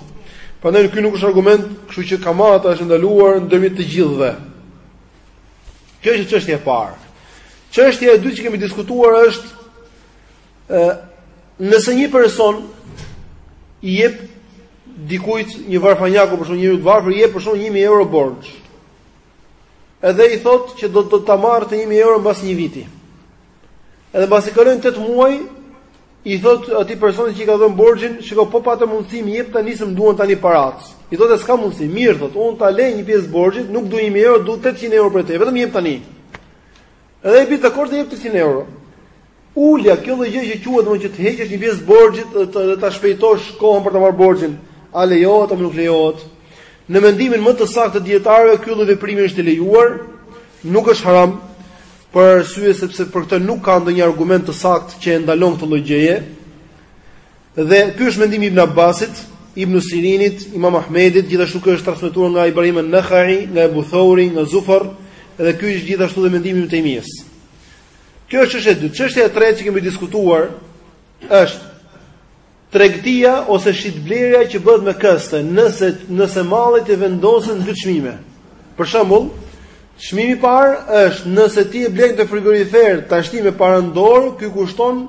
Speaker 1: Prandaj ky nuk është argument, kështu që kamata është e ndaluar ndërmjet të gjithëve. Kjo është çështja e parë. Çështja e dytë që kemi diskutuar është ë nëse një person i jep dikujt një varfanjaku për shembull njeriu të varfër i jep për shembull 1000 euro borxh. Edhe i thotë që do t'i marr këto 1000 euro mbas një viti. Edhe mbasi kalojnë 8 muaj, I thotë atij personi që i ka dhënë borxhin, shiko po pate mundësi m'i jep tani se më duhen tani paratë. I thotë s'ka mundësi, mirë thotë, unë ta lej një pjesë borxhit, nuk dua 1000 euro, dua 800 euro prej teje, vetëm jep tani. Edhe bien dakord të jep 800 euro. Ulja kjo lloj gjë që quhet domethënë që të heqësh një pjesë borxhit dhe ta, ta shpejtosh kohën për ta marrë borxhin, a lejohet apo nuk lejohet? Në mendimin më të saktë të dijetarëve ky lloj veprimi është i lejuar, nuk është haram, për arsye sepse për këtë nuk ka ndonjë argument të saktë që e ndalon këtë lloj gjëje. Dhe ky është mendimi i Ibn Abbasit, Ibn Sirinit, Imam Ahmedit, gjithashtu ky është transmetuar nga Ibrahim en-Nehai, nga Ebu Theuri, nga Zufar, dhe ky është gjithashtu dhe mendimi i Ibn Tejmijes. Kjo është çështja e dytë. Çështja e tretë që kemi diskutuar është Tregtia ose shitblerja që bëhet me këste, nëse nëse mallit i vendosen dy çmime. Për shembull, çmimi i parë është nëse ti e blen këtë frigorifer tashti me para në dorë, ky kushton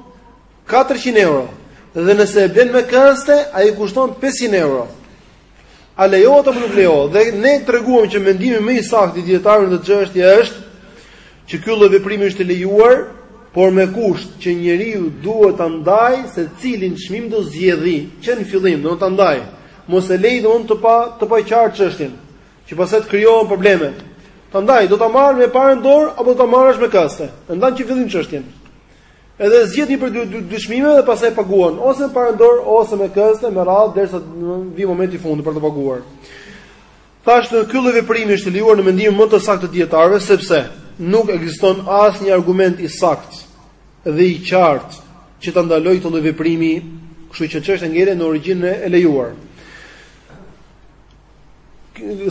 Speaker 1: 400 euro. Dhe nëse e blen me këste, ai kushton 500 euro. A lejohet apo nuk lejohet? Dhe ne treguam që mendimi më i saktë i dijetarëve në këtë çështje është që ky lloj veprimi është i lejuar, por me kusht që njeriu duhet ta ndajë se cilin çmim do zgjedhë që në fillim, do ta ndajë. Mos e lërë domethënë të pa të pa qartë çështjen, që pastaj të krijohen probleme. Ta ndajë, do ta marrë me para në dorë apo do ta marrësh me këste. E ndan që fillim çështjen. Edhe zgjidhni prej dy çmimeve dhe pastaj paguan ose me para në dorë ose me këste me radhë derisa vi momenti i fundit për ta paguar. Thash ky lloj veprimi është i lejuar në mendimin më të saktë të dijetarëve sepse nuk ekziston asnjë argument i saktë dhe i qartë që ta ndalojë këtë lloj veprimi, kështu që çështja ngel në origjinën e lejuar.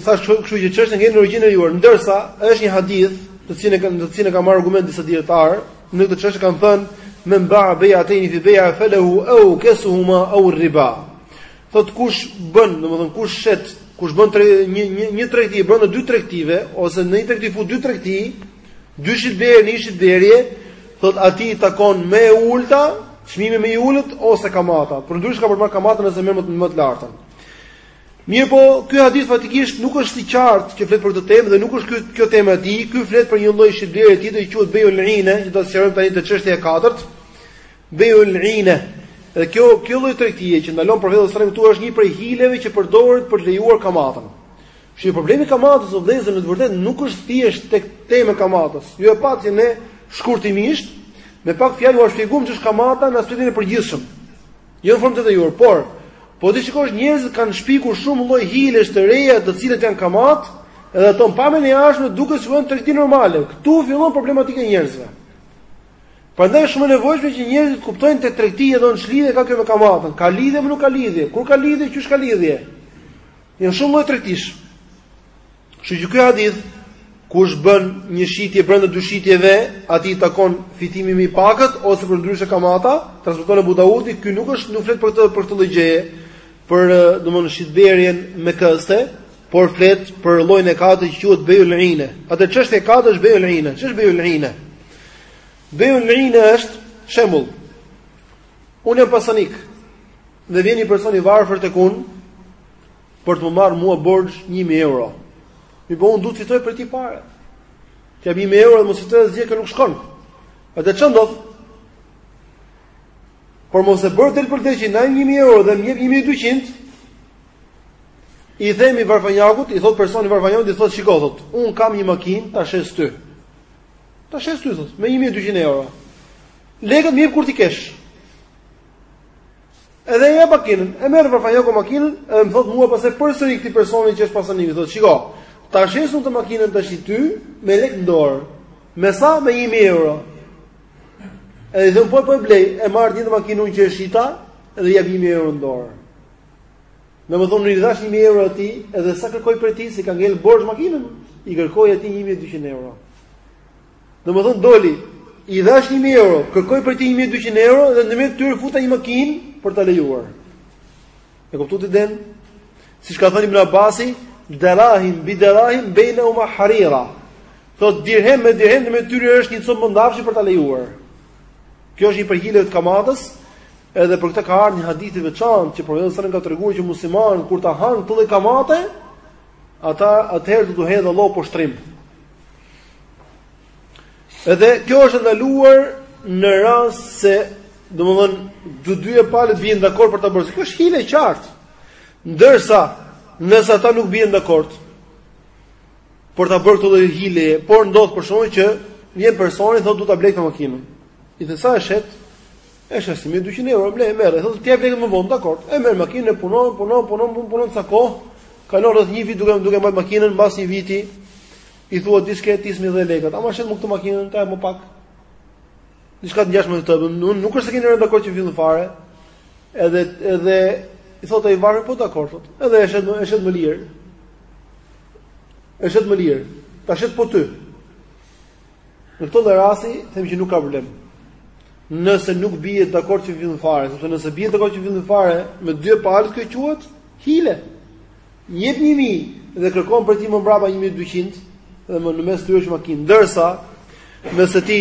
Speaker 1: thash kështu, kështu që çështja ngel në origjinën e lejuar, ndërsa është një hadith, të cilin e kanë të cilin e kanë marrë argument disa dijetarë, në këtë çështje kanë thënë men ba bejatejni fi beja felehu eukesuhuma au riba. Thot kush bën, domethënë kush shet, kush bën tre, një një një tregti bën në dy tregtive ose në një tregti fut dy tregti, dy shitblerje në një shitblerje, thot atij i takon më e ulta, çmimi më i ulët ose kamata. Përndryshe ka për marrë kamata nëse merr më të lartën. Mirëpo, ky hadith faktikisht nuk është i qartë që flet për këtë temë dhe nuk është ky kjo tema e tij, ky flet për një lloj shitblerjeje tjetër që quhet beyul ine, që do ta sqarojmë tani te çështja e katërt. Beyul ine. Dhe kjo kjo lloj tregtie që ndalon profeti sallallahu alajhi wasallam këtu është një prej hileve që përdoret për të lejuar kamatën. Shi problemi i kamatës o vëllezër në të vërtetë nuk është thjesht tek tema e kamatës. Ju e patë ne shkurtimisht, me pak fjalë ua shpjeguam ç'është kamata në aspektin e përgjithshëm. Jo në formë të detajuar, por po t'i shikosh njerëzit kanë shpikur shumë lloj hilesh të reja, të cilat janë kamatë, edhe ato në pamjen e jashtme duket se janë tregti normale. Ktu fillon problematika e njerëzve. Prandaj është shumë e nevojshme që njerëzit të kuptojnë te tregtia edhe ç'lidhje ka kjo me kamatën. Ka lidhje apo nuk ka lidhje? Kur ka lidhje, qysh ka lidhje? Janë shumë lloj tregtish. Kështu që ky hadith kush bën një shitje brenda dy shitjeve, atij i takon fitimi më i pakët ose për ndryshe kamata, transmeton Abu Daudi, ky nuk është nuk flet për këtë për këtë lloj gjëje, për domthonë shitblerjen me këste, por flet për llojin e katërt që quhet beyul ine. Atëherë çështja e katërt është beyul ine. Ç'është beyul ine? Beyul ine është shembull. Unë jam pasanik. Dhe vjen një person i varfër tek unë për të më marrë mua borxh 1000 euro. Mirëpo unë duhet të fitoj prej tij pare. T'i jap 1000 euro dhe mos fitoj asgjë kjo nuk shkon. Atë çan do. Por mos e bër del për dëgjë ndaj 1000 euro dhe më jep 1200. I themi varfanjakut, i thot personi varfanjakut, i thot shiko thot, un kam një makinë ta shes ty. Ta shes ty thot, me 1200 euro. Lekët m'i jep kur t'i kesh. Edhe e jep makinën, e merr varfanjaku makinën, edhe më thotë mua pastaj përsëri këtij personi që është pasanik, thotë, "Shiko, ta shes unë makinën tashi ty me lek në dorë. Me sa? Me 1000 euro." Edhe i them po po e blej, e marr direkt makinën unë që e shita dhe i jap 1000 euro në dorë. Domethënë, unë i dhashë 1000 euro atij, edhe sa kërkoj prej tij, se i ka ngelë borxh makinën, i kërkoj atij 1200 euro. Domethënë doli, i dhashë 1000 euro, kërkoj prej tij 1200 euro dhe në mes tyre futa një makinë për ta lejuar. E kupton idenë? Siç ka thënë Ibn Abbasi, derahim bi derahim bejnahuma harira. Thotë dirhem me dirhem në mes tyre është një copë mëndafshi për ta lejuar. Kjo është një prej hileve të kamatës, edhe për këtë ka ardhur një hadith i veçantë që profeti sallallahu alajhi wasallam ka treguar që muslimanët kur ta hanë këtë kamatë, ata atëherë do t'u hedhë Allahu poshtërim. Edhe kjo është ndaluar në rast se domethënë dy dyja palët bien dakord për ta bërë. Kjo është hile e qartë. Ndërsa nëse ata nuk bien dakord për ta bërë këtë hile, por ndodh për shembull që vjen personi thotë dua ta blej këtë makinë. I thotë sa e shet? E shes 1200 euro, bleje, merre. Thotë t'i bie më vonë, dakord. E merr makinën, punon, punon, punon, punon, punon sa kohë. Kalon rreth një vit duke e mbajtur makinën, mbas një viti I thua ti s'ka, ti s'm'i dhe lekët. A ma shet mu këtë makinën ka më pak. Diçka të ngjashme me të. Unë nuk është se keni rënë dakord që në fillim fare. Edhe edhe i thotë ai burri po dakord thotë. Edhe është më është më lirë. Është më lirë. Ta shet po ty. Në këtë lloj rasti them që nuk ka problem. Nëse nuk bien dakord që në fillim fare, sepse nëse bien dakord që në fillim fare të dy palët kjo quhet hile. jep 1000 dhe kërkon prej tij më mbrapa 1200 dhe në mes tyre është makina. Ndërsa nëse ti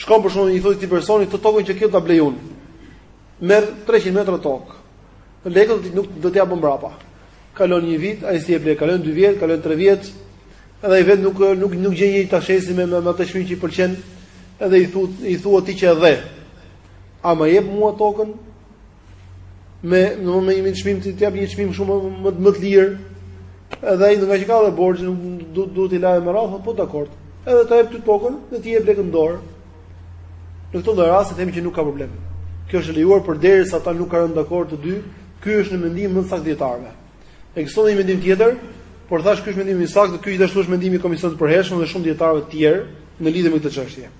Speaker 1: shkon për shembull i thua ti personit këtë tokën që ke ta blej unë. Merr 300 metra tokë. Lekët t'i do t'i jap më mbrapa. Kalon një vit, ai s'i bie, kalon 2 vjet, kalon 3 vjet. Edhe ai vetë nuk nuk nuk gjen një ta shesi me me atë çmim që i pëlqen. Edhe i thotë i thua ti që e dhe. A ma jep mua tokën? me domethënë një çmim të jap një çmim shumë më më të lirë. Edhe ai ngaqë ka dhe borxh, do do t'i lajë më mbrapa, po dakord. Edhe të jep ty tokën dhe ti jep lekun në dorë. Në këto raste themi që nuk ka problem. Kjo është lejuar përderisa ata nuk kanë rënë dakord të dy. Ky është mendimi më i saktë i dijetarëve. Ekziston një mendim tjetër, por thashë ky është mendimi i saktë, ky gjithashtu është mendimi i komisionit të përhershëm dhe shumë dijetarëve të tjerë në lidhje me këtë çështje.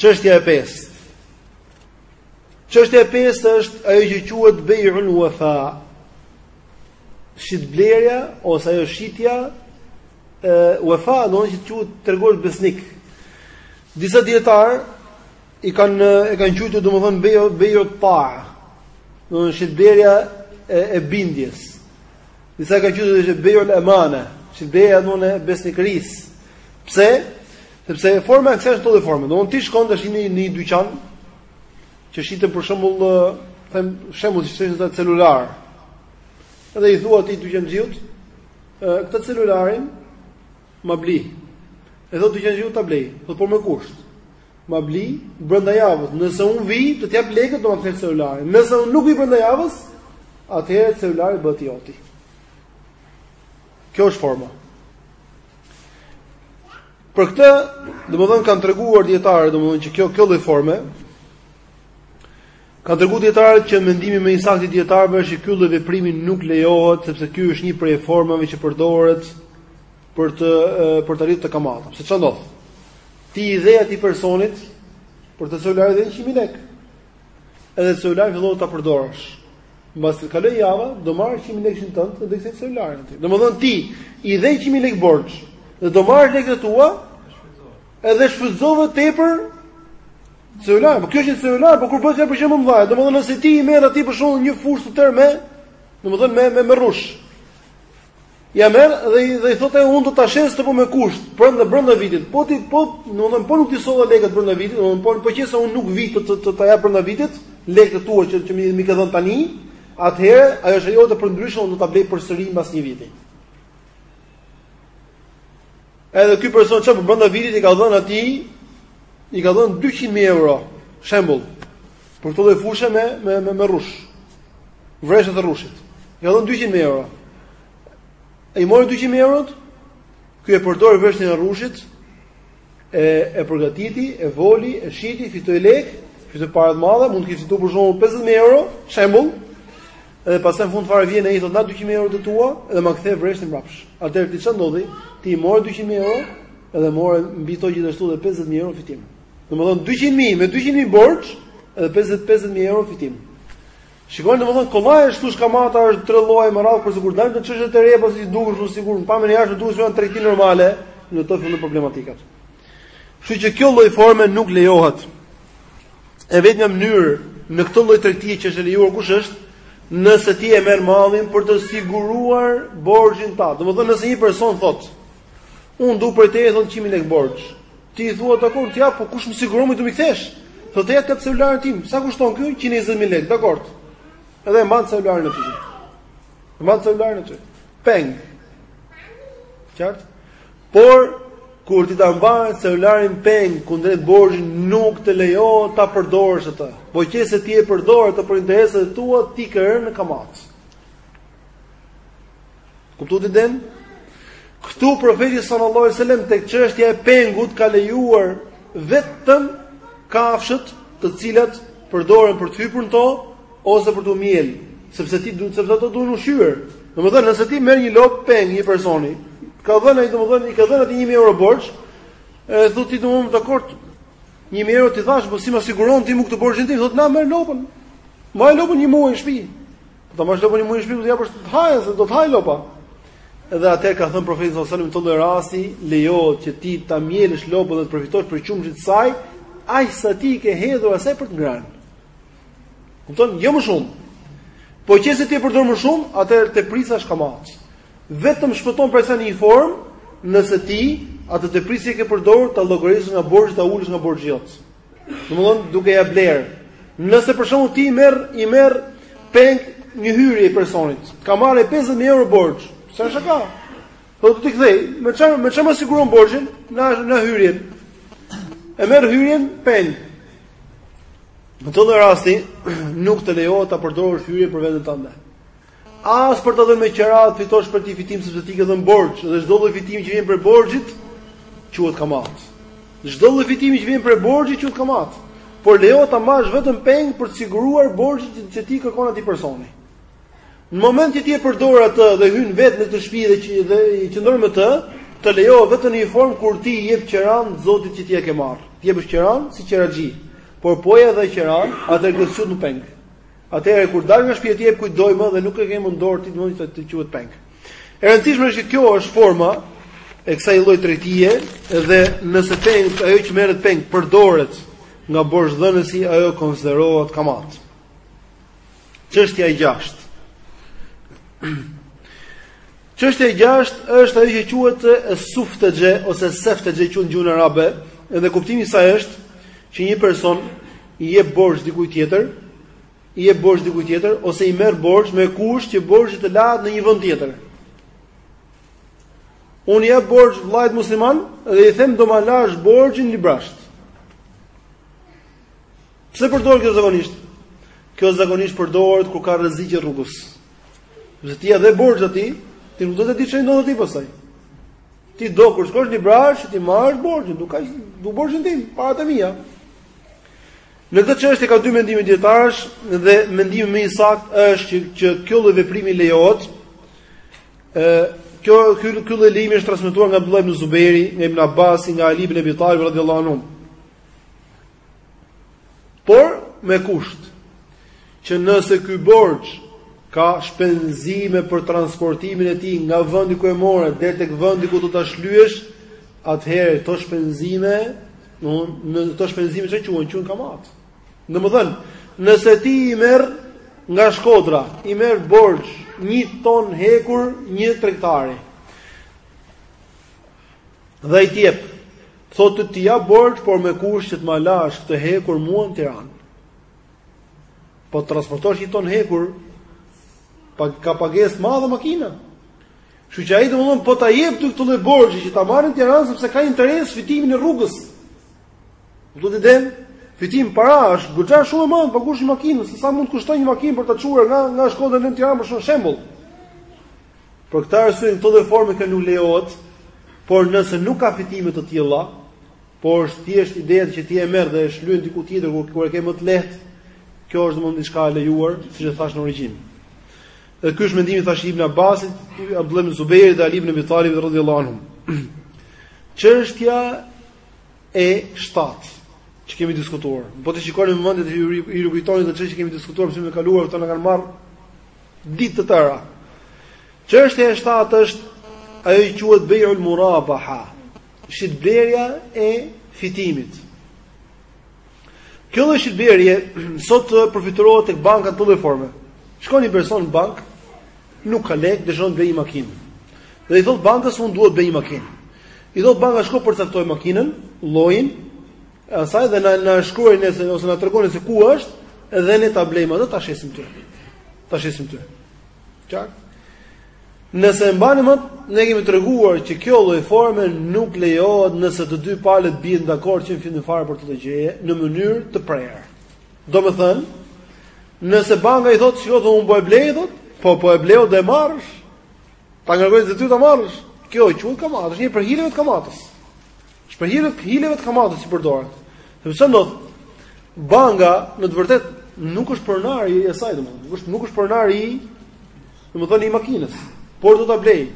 Speaker 1: Çështja e pestë. Çështja e pestë është ajo që quhet bej'ul wefa. Shitblerja ose ajo shitja e wefa do të thotë që të tregosh besnik. Disa dijetarë i kanë e kanë quajtur domethënë bej'ul bej'ul ta'a. Domethënë shitblerja e, e bindjes. Disa e kanë quajtur edhe bej'ul emane, shitblerja domethënë e besnikërisë. Pse? Sepse forma e kësaj është kjo forma. Domthon ti shkon te një dyqan që shet për shembull, them shembull shet një celular. Edhe i thua ti dyqanxhiut, këtë celularin ma bli. E thotë dyqanxhiu ta blej, po por me kusht. Ma bli brenda javës. Nëse un vi, do të jap lekët do ta kthej celularin. Nëse un nuk vi brenda javës, atëherë celulari bëhet i joti. Kjo është forma. Për këtë, domethënë kanë treguar dietarët, domethënë që kjo kjo lloj forme kanë treguar dietarët që mendimi më i saktë i dietarëve është që ky lloj veprimi nuk lejohet sepse ky është një prej formave që përdoret për të për të arritur te kamata. Sepse çfarë ndodh? Ti i dhe atij personit për atë celularin 100 mijë lekë. Edhe celularin fillon ta përdorësh. Mbas të kaloj java, do marrësh 100 mijë lekëshin tënd dhe do i kthesh celularin atij. Domethënë ti i dhe 100 mijë lekë borxh dhe do marrësh lekët e tua edhe shfrytëzove tepër celularin. Po kjo është një celular, po kur bëhet fjalë për gjë më të mëdha, domethënë nëse ti i merr atij për shembull një fushë të tërë me, domethënë me me, me rrush. Ja merr dhe i dhe i thotë unë do ta shes ty po me kusht, brenda brenda vitit. Po ti po, domethënë po nuk t'i solla lekët brenda vitit, domethënë po po qe se unë nuk vi të të të, ta jap brenda vitit lekët tua që që m'i ke dhënë tani, atëherë ajo është e jotja përndryshe unë do ta blej përsëri mbas një viti. Edhe ky person çfarë bën brenda vitit i ka dhënë atij i ka dhënë 200.000 euro, shembull, për këtë lloj fushe me me me, me rrush. Vreshtë e rrushit. I ka dhënë 200.000 euro. Ai mori 200.000 euro. Ky e përdori vreshtën e rrushit, e e përgatiti, e voli, e shiti, fitoi lek, fitoi para të mëdha, mund të ketë fitu për shembull 50.000 euro, shembull, Edhe pastaj në fund fare vjen ai thotë na 200 mijë eurot e tua dhe ma kthej vreshtin mbrapsh. Atëherë ti çfarë ndodhi? Ti i more 200 mijë euro dhe more mbi to gjithashtu edhe 50 mijë euro fitim. Domethënë 200 mijë me 200 mijë borxh edhe 50 50 mijë euro fitim. Shikoni domethënë kollaj është të thush kamata është tre lloje mirëpo kur dalin çështje të reja pasi duket sikur në pamjen e jashtme duket se janë tregti normale në to fillon problematikat. Kështu që kjo lloj forme nuk lejohet. E vetmja mënyrë në këtë lloj tregtie që është e lejuar kush është? Nëse ti e merr mallin për të siguruar borxhin tat. Domethënë nëse një person thotë, unë do për të e thon 100.000 lekë borxh. Ti i thua dakor, t'i jap po kush më siguron mu të m'i kthesh? Thotë ja këtë celularin tim, sa kushton ky? 120.000 lekë, dakor. Edhe e mban celularin e tij. E mban celularin e tij. Peng. Qartë? Por kur ti ta mban celularin peng kundrejt borxhit nuk të lejohet ta përdorësh atë. Po qe se ti e përdor atë për interesat e tua, ti ke rënë në kamatë. Kuptuat idenë? Këtu profeti sallallahu alajhi wasallam tek çështja e pengut ka lejuar vetëm kafshët të cilat përdoren për të hypur në to, ose për t'u mjelë, sepse ti duhet sepse ato duhen ushqyer. Domethënë, nëse ti merr një lopë peng një personi, ka dhënë ai domethënë i ka dhënë atë 1000 euro borxh, e thotë ti domethënë dakord 1000 euro t'i dhashë, po si ma siguron ti më këtë borxhin tim, thotë na merr lopën. Mbaje lopën një muaj në shtëpi. Do mbash lopën një muaj në shtëpi, do t'i japësh të hajë, se do të hajë lopa. Edhe atë ka thënë profeti sallallahu alajhi wasallam në këtë lloj rasti, lejohet që ti ta mjelësh lopën dhe të përfitosh prej qumështit të saj, aq sa ti i ke hedhur asaj për të ngrënë. Kupton? Jo më shumë. Po qe se ti e përdor më shumë, atëherë teprica është kamatë. Vetëm shpëton prej saj në një formë, nëse ti atë tepricë që e ke përdorur ta llogarisësh nga borxhi ta ulësh nga borxhi jot. Domthon duke ja blerë. Nëse për shembull ti merr i merr peng një hyrje i personit, të ka marrë 50000 euro borxh. S'është shaka. Po do t'i kthej, me çfarë me çfarë ma siguron borxhin? Na na hyrjen. E merr hyrjen peng. Në këtë lloj rasti, nuk të lejohet ta përdorësh hyrjen për veten tënde. As për ta dhënë me qera të fitosh prej tij fitim sepse ti ke dhënë borxh, dhe çdo lloj fitimi që vjen prej borxhit, quhet kamatë. Çdo lloj fitimi që vjen prej borxhit, quhet kamatë. Por lejohet ta mash vetëm peng për të siguruar borxhin që ti i kërkon atij personi. Në moment që ti e përdor atë dhe hyn vetë në këtë shtëpi dhe që dhe i qëndron në të, të lejohet vetëm në një formë kur ti i jep qeranë të zotit që ti e ke marrë. T'i japësh qeranë si qeraxhi. Por po ja dhe qeranë, atëherë s'quhet më peng. Atëherë kur dal nga shtëpia ti jep kujt doj më dhe nuk e ke më dorë ti domosht të, të quhet peng. E rëndësishme është që kjo është forma e kësaj lloj tregtie dhe nëse peng ajo që merret peng përdoret nga borxhdhënësi ajo konsiderohet kamatë. Çështja e gjashtë. Çështja e gjashtë është ajo që quhet suftexhe ose seftexhe që në gjuhën arabe, edhe kuptimi i saj është që një person i jep borxh dikujt tjetër, i jep borxh dikujt tjetër ose i merr borxh me kusht që borxhi të lahet në një vend tjetër. Unë i jap borxh vëllait musliman dhe i them do ma lash borxhin në Librazhd. Pse përdoret kjo zakonisht? Kjo zakonisht përdoret kur ka rreziqe rrugës. Nëse ti ja dhe borxh atij, ti nuk do të di çfarë ndodh atij pastaj. Ti do kur shkosh në Librazhd, ti marrësh borxhin, dua kaq dua borxhin tim, paratë e mia. Në këtë çështje ka dy mendime dijetarësh dhe mendimi më i saktë është që, që kjo lloj veprimi lejohet. Ë kjo ky ky lloj lejimi është transmetuar nga Abdullah ibn Zuberi, nga Ibn Abbas, nga Ali ibn Abi Talib radhiyallahu anhum. Por me kusht që nëse ky borxh ka shpenzime për transportimin e tij nga vendi ku e more deri tek vendi ku do ta shlyesh, atëherë këto shpenzime, domethënë këto shpenzime çka quhen, quhen kamatë. Domethënë, nëse ti i merr nga Shkodra, i merr borxh 1 ton hekur një tregtari. Dhe ai t'jep, thotë t'i jap borxh, por me kusht që të ma lësh këtë hekur mua në Tiranë. Po të transportosh një ton hekur, pa ka pagesë të madhe makina. Kështu që ai domthon po ta jep ty këtë lloj borxhi që ta marrë në Tiranë sepse ka interes fitimin e rrugës. Domethënë fitim para është goxha shumë e madh, pagush një makinë, se sa mund të kushtojë një makinë për ta çuar nga nga Shkodra në Tiranë për shembull. Për këtë arsye në këtë lloj forme që nuk lejohet, por nëse nuk ka fitime të tilla, por është thjesht ideja që ti e merr dhe e shlyen diku tjetër kur kur e ke më të lehtë, kjo është domethënë diçka e lejuar, siç e thash në origjinë. Dhe ky është mendimi thashë i Ibn Abbasit, Abdullah ibn Zubair dhe Ali ibn Abi Talib radhiyallahu anhum. Çështja e 7 që kemi diskutuar. Po të shikoni në momente i rikujtoni ato çështje që kemi diskutuar mësimin e kaluar, këto na kanë marrë Ditë të tëra. Çështja e shtatë është ajo që quhet bejul murabaha, shitblerja e fitimit. Kjo lloj shitblerje sot praktikohet tek bankat në dy forma. Shkon një person në bank, nuk ka lekë, dëshiron të blejë makinë. Dhe i thot bankës, "Unë dua të blej makinë." I thot banka, "Shko përcaktoje makinën, llojin, Asaj dhe na na shkruaj nëse ose na tregoni se ku është, edhe ne ta blejmë atë ta shesim ty. Ta shesim ty. Çfarë? Nëse e mbani mend, ne kemi treguar që kjo lloj forme nuk lejohet nëse të dy palët bien dakord që në fund fare për këtë gjë në mënyrë të prerë. Domethënë, nëse banka i thotë shiko se un po e blej thot, po po e bleva do e marrësh. Ta ngarkoj unë ty ta marrësh. Kjo quhet kamatë, është një prej hileve të kamatës. Është prej hileve të kamatës që përdoren. Sepse çfarë ndodh? Banka në të vërtetë nuk është pronar i asaj domethënë, nuk është nuk është pronar i domethënë i makinës, por do ta blej.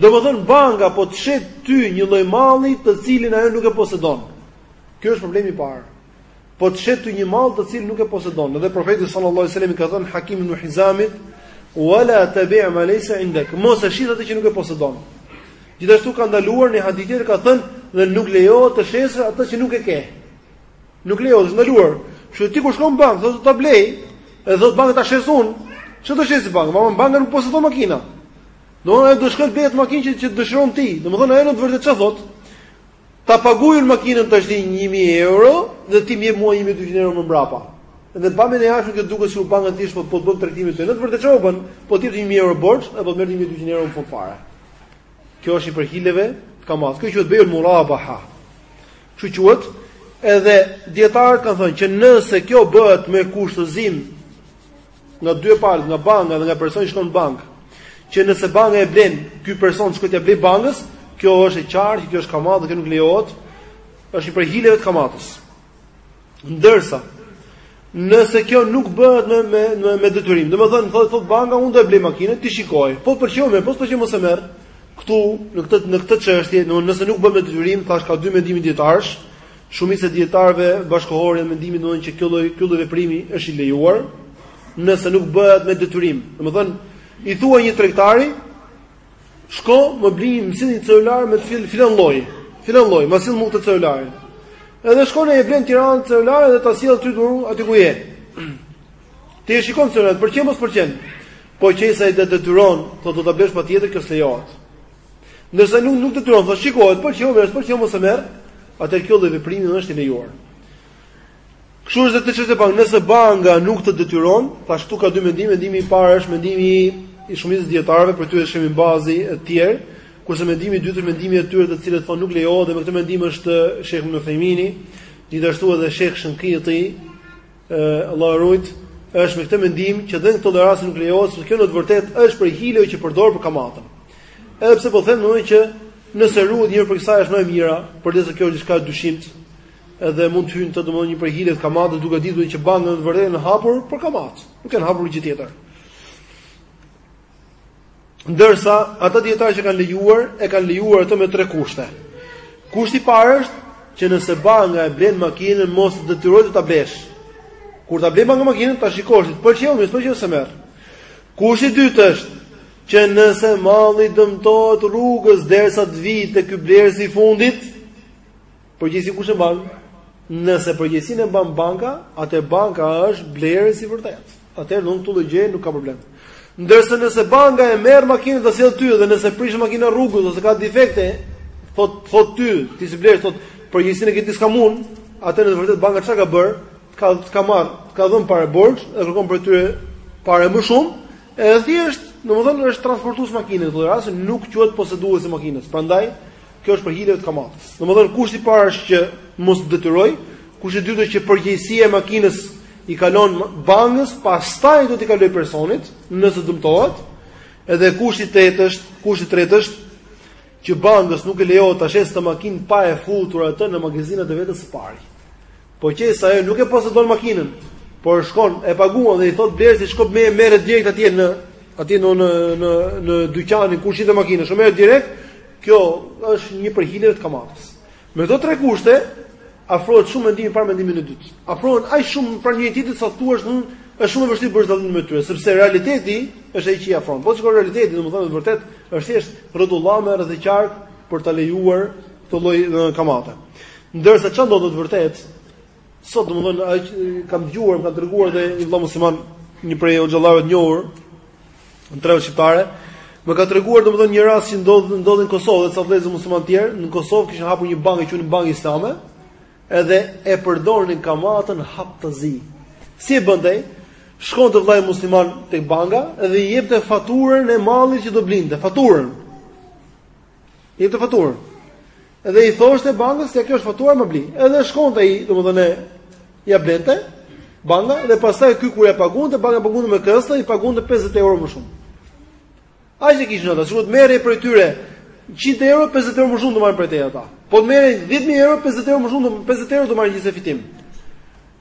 Speaker 1: Domethënë banka po të shet ty një lloj malli të cilin ajo nuk e posedon. Ky është problemi i parë. po të shet ty një mall të cilin nuk e posedon. Dhe profeti sallallahu alajhi wasallam i ka thënë Hakim ibn Hizamit, "Wala tabi' ma laysa 'indak." Mos e shit atë që nuk e posedon. Gjithashtu ka ndaluar në hadith tjetër ka thënë, "Dhe nuk lejohet të shesë atë që nuk e ke." Nuk lejohet, është ndaluar. Kështu ti kur shkon në bankë, thotë ta blej, e thotë banka ta shes unë. Ç'do të shesë banka, ama banka nuk posedon makina. Do të shkojë të blejë atë makinë që dëshiron ti. Domethënë ajo në të vërtetë çfarë thotë? Ta paguaj unë makinën tashti një mijë euro dhe ti më jep mua një mijë e dyqind euro më mbrapa. Dhe në pamjen e jashtme kjo duket sikur banka thjesht po të bën tregti me ty, në të vërtetë çfarë bën, po të jep një mijë euro borxh dhe po të merr një mijë e dyqind euro në fund fare. Kjo është një prej hileve të kamatës. Kjo quhet bejul murabaha. Kështu quhet edhe dijetarët kanë thënë që nëse kjo bëhet me kushtëzim nga dy palët, nga banka dhe nga personi që shkon në bankë, që nëse banka e blen, ky person shkon t'ia blejë bankës, kjo është e qartë që kjo është kamatë dhe kjo nuk lejohet. Është një prej hileve të kamatës. Ndërsa nëse kjo nuk bëhet me me me, me detyrim, domethënë thotë thot banka unë do e blej makinën, ti shikoje. Po të pëlqeu merre, s'të pëlqeu mos e merr. Ktu në këtë në këtë çështje, nëse nuk bëhet me detyrim, thash ka dy mendime dijetarësh. Shumica e dijetarëve bashkëkohorë janë të mendimit domethënë që kjo lloj ky lloj veprimi është i lejuar, nëse nuk bëhet me detyrim. Domethënë i thua një tregtari, shko më bli më sill një celular me fil filan lloj, filan lloj, më sill mua këtë celularin. Edhe shkon e blen Tiranë celularin dhe ta sjell ty duru aty ku je. Ti e shikon celularin, pëlqen mos pëlqen. Po qe se ai të detyron, thotë do ta blesh patjetër kjo s'lejohet. Ndërsa nuk nuk detyron, thotë shikoje, të pëlqeu e blesh, s'të pëlqeu mos e merr, atëherë kjo lloj veprimi është i lejuar. Kështu është edhe çështja e bankës, nëse banka nuk të detyron, tash këtu ka dy mendime, mendimi i parë është mendimi i shumicës dijetarëve prej tyre është Sheikh Ibn Bazi e tjerë, kurse mendimi i dytë është mendimi i tyre të cilët thonë nuk lejohet dhe me këtë mendim është Sheikh Ibn Uthaymini, gjithashtu edhe Sheikh Shënkiti, Allahu e rujt, është me këtë mendim që dhe në këto dy raste nuk lejohet, sepse kjo në të vërtetë është prej hileve që përdoren për kamatën. Edhe pse po them domethënë që nëse ruhet njeriu prej kësaj është më e mira, për arsye se kjo është diçka e dyshimt, edhe mund të hyjë te domethënë një prej hileve të kamatës duke ditur që bankat në të vërtetë janë hapur për kamat. Nuk janë hapur për gjë tjetër. Ndërsa ata dijetarë që kanë lejuar e kanë lejuar atë me tre kushte. Kushti i parë është që nëse banka e blen makinën mos të detyrojë ty ta blesh. Kur ta blen banka makinën ta shikosh, të pëlqeu, mos pëlqeu s'e merr. Kushti i dytë është që nëse malli dëmtohet rrugës derisa të vijë te ky blerësi i fundit, Përgjegjësinë kush e mban? Nëse përgjegjësinë e mban banka, atëherë banka është blerës i vërtetë. Atëherë nuk të lë gjë, nuk ka problem. Ndërsa nëse banka e merr makinën dhe ta sjell ty dhe nëse prishet makina rrugës ose ka defekte, t'thot t'thot ty, ti si blerës thot përgjegjësinë e ke ti, s'kam unë, atëherë në të vërtetë banka çka ka bër, t'ka marr, t'ka dhënë para borxh, e kërkon prej teje para më shumë, e thjesht, domethënë është transportues i makinës, në këtë rast nuk quhet posedues i makinës. Prandaj Kjo është prej hileve të kamatës. Domethënë kushti i parë është që mos të detyrojë, kushti i dytë është që përgjegjësia e makinës i kalon bankës, pastaj do t'i kalojë personit, nëse dëmtohet. Edhe kushti i tretë është, kushti i tretë është që bankës nuk i lejohet ta shesë atë makinë pa e futur atë në magazinat e vetes së pari. Po qe se ajo nuk e posedon makinën, por shkon e paguan dhe i thot blerësit shko e merre direkt atje në atje në në në, në dyqanin ku shitet makina, shko merre direkt. Kjo është një prej hileve të kamatës. Me këto tre kushte afrohet shumë mendimi i parë mendimit të dytë. Afrohen aq shumë pranë njëri-tjetrit sa thua është është shumë e vështirë të bësh dallim mes tyre, sepse realiteti është ai që i afron. Po çka realiteti, domethënë në vërtet është thjesht rrotullame rreth e qark për ta lejuar këtë lloj kamate. Ndërsa çfarë ndodh në të vërtetë? Sot domethënë e kam dëgjuar, më ka treguar dhe një vëlla musliman, një prej hoxhallarëve të njohur në trevat shqiptare, më ka treguar domethënë një rast që ndodhi në Kosovë, disa vëllezër musliman të tjerë, në Kosovë kishin hapur një bankë e quanin bankë islame, edhe e përdornin kamatën haptazi. Si e bënte? Shkonte vëllai musliman tek banka dhe i jepte faturën e mallit që do blinte, faturën. I jepte faturën. Dhe i thoshte bankës se kjo është fatura ma bli. Edhe shkonte ai, domethënë, ja blente banka dhe pastaj ky kur e paguante bankës, paguante me këste, i paguante 50 euro më shumë. Aq e kishin ata, sikur të merrje prej tyre 100 euro, 50 euro më shumë do marrin prej teja ata. Po të merrje 10000 euro, 50 euro më shumë, 50 euro do marrin gjithsej fitim.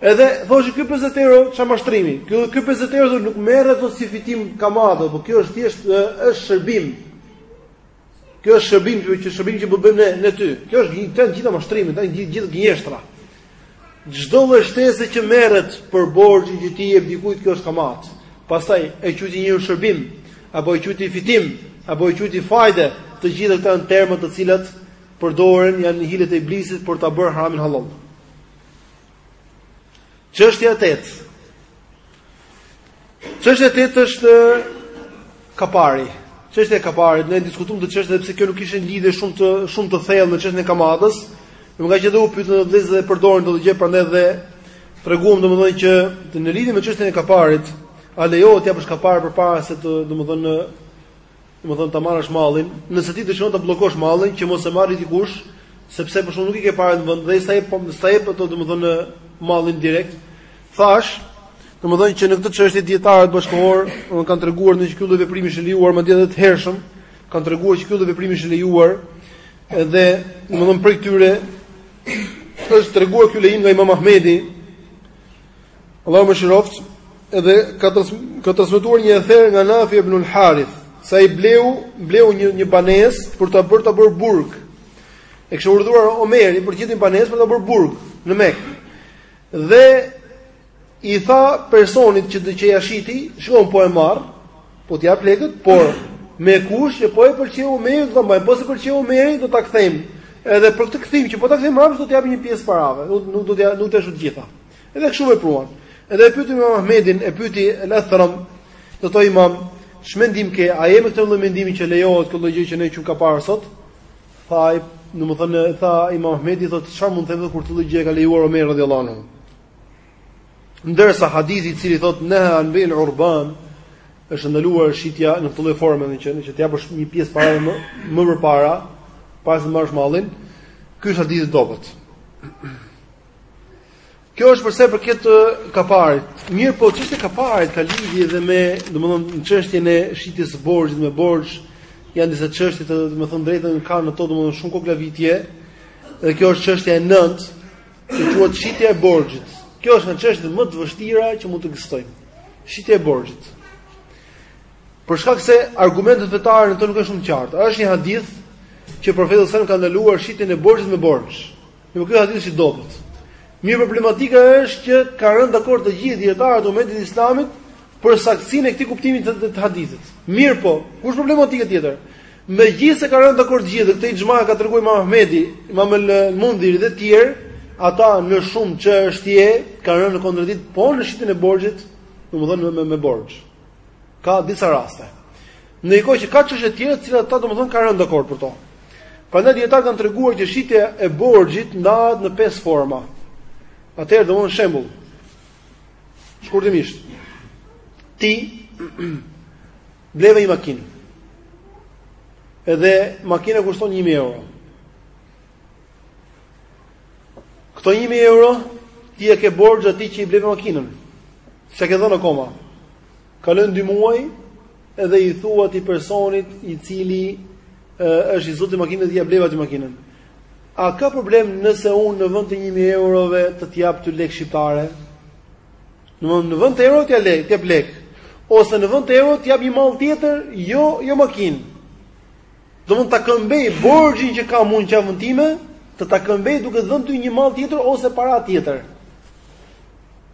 Speaker 1: Edhe thoshin ky 50 euro çfarë mashtrimi? Ky ky 50 euro nuk merret as si fitim kamate, por kjo është thjesht është shërbim. Kjo është shërbim që që shërbim që po bëjmë ne ne ty. Kjo është janë të gjitha mashtrimi, të gjithë gjithë gënjeshtra. Çdo lloj shtese që merret prej borxhit që ti i jep dikujt, kjo është kamat. Pastaj e quajte ti një shërbim, apo e quajte ti fitim, apo e quajte ti fajde, të gjitha këto janë terma të cilat përdoren janë nga hilet e iblisit për ta bërë haramin hallall. Çështja e tetë. Çështja e tetë është kapari. Çështja e kaparit, ne diskutuam këtë çështje edhe pse kjo nuk kishte lidhje shumë të shumë të thellë me çështjen e kamatës. Meqenëse edhe u pyetën vëllezërit dhe e përdorin këtë gjë prandaj dhe treguam domethënë që në lidhje me çështjen e kaparit, a lejohet të japësh kapar përpara se të domethënë domethënë ta marrësh mallin, nëse ti dëshiron ta bllokosh mallin që mos e marrë dikush, sepse për shkak nuk i ke paret në vend dhe s'ia jep po, s'ia jep ato domethënë mallin direkt. Thashë, domethënë që në këtë çështje dijetarët bashkëkohorë kanë treguar që ky lloj veprimi është lejuar madje edhe të hershëm, kanë treguar që ky lloj veprimi është lejuar dhe domethënë prej këtyre është treguar ky lejim nga Imam Ahmedi Allahu e mëshiroftë, edhe ka transmetuar një ether nga Nafi ibn al-Harith, se ai bleu, bleu një një banesë për ta bërë ta bërë burg. E kishte urdhëruar Omeri për të gjetur një banesë për ta bërë burg në Mekë. Dhe i tha personit që do që ia shiti, shiko po e marr, Po të jap lekët, por me kusht që po e pëlqeu Omeri, do ta mbajmë, po s'e pëlqeu Omeri, do ta kthejmë. Edhe për këtë kthim që po ta kthejmë mbrapsht, do të japim një pjesë parave, nuk nuk do t'ia nuk të të gjitha. Edhe kështu vepruan. Edhe e pyeti Imam Ahmedin, e pyeti Al-Athram, i thotë Imam, ç'mendim ke? A je me këtë lloj mendimi që lejohet këtë lloj gjë që ne e quajmë kapar sot? Tha ai, domethënë tha Imam Ahmedi thotë çfarë mund të them kur këtë lloj gjëje e ka lejuar Omeri radhiyallahu anhu. Ndërsa hadithi i cili thotë neha an bejil urban është ndaluar shitja në këtë lloj forme domethënë që të japësh një pjesë para më më përpara para se të marrësh mallin. Ky është hadith i dobët. Kjo është për sa i përket kaparit. Mirëpo, çështja e kaparit ka lidhje edhe me, domethënë, në çështjen e shitjes së borxhit me borxh, janë disa çështje të, domethënë, drejtën kanë në to domethënë shumë koklavitje. Dhe kjo është çështja e nëntë, Që quhet shitja e borxhit. Kjo është nga çështjet më të vështira që mund të ekzistojë. Shitja e borxhit. Për shkak se argumentet fetare në të nuk është shumë qartë. Është një hadith që profeti sallallahu alajhi wasallam ka ndaluar shitjen e borxhit me borxh. Po ky hadith është i dobët. Mirëpo problematika është që ka rënë dakord të gjithë dijetarët e umetit islam për saktësinë e këtij kuptimi të, të, të hadithit. Mirëpo, kush është problematika tjetër? Megjithëse kanë rënë dakord të gjithë, këtë ixhma ka treguar Imam Ahmedi, Ibn al-Mundhiri dhe të tjerë, ata në shumë çështje kanë rënë në kontradikt po në shitjen e borxhit, domethënë me, me, me borxh. Ka disa raste. Ndërkohë që ka çështje të tjera, të cilat ata domethënë kanë rënë dakord për to. Prandaj dijetarët kanë treguar që shitja e borxhit ndahet në pesë forma. Atëherë do marrim shembull. Shkurtimisht. Ti Bleve një makinë. Edhe makina kushton 1000 euro. Këto 1000 euro ti ia ke borxh atij që i bleve makinën. S'e ke dhënë akoma. Kalojnë 2 muaj edhe i thua ti personit i cili e, është i zoti i makinës dhe ia bleve ti makinën. A ka problem nëse unë në vend të 1000 eurove të të jap ty lekë shqiptare? Do në vend të eurot ja lek, jap lek. Ose në vend të eurot jap një mall tjetër, jo, jo makinë. Domethënë ta këmbej borxhin që kam unë në qafën time, të ta këmbej duke dhënë ty një mall tjetër ose para tjetër.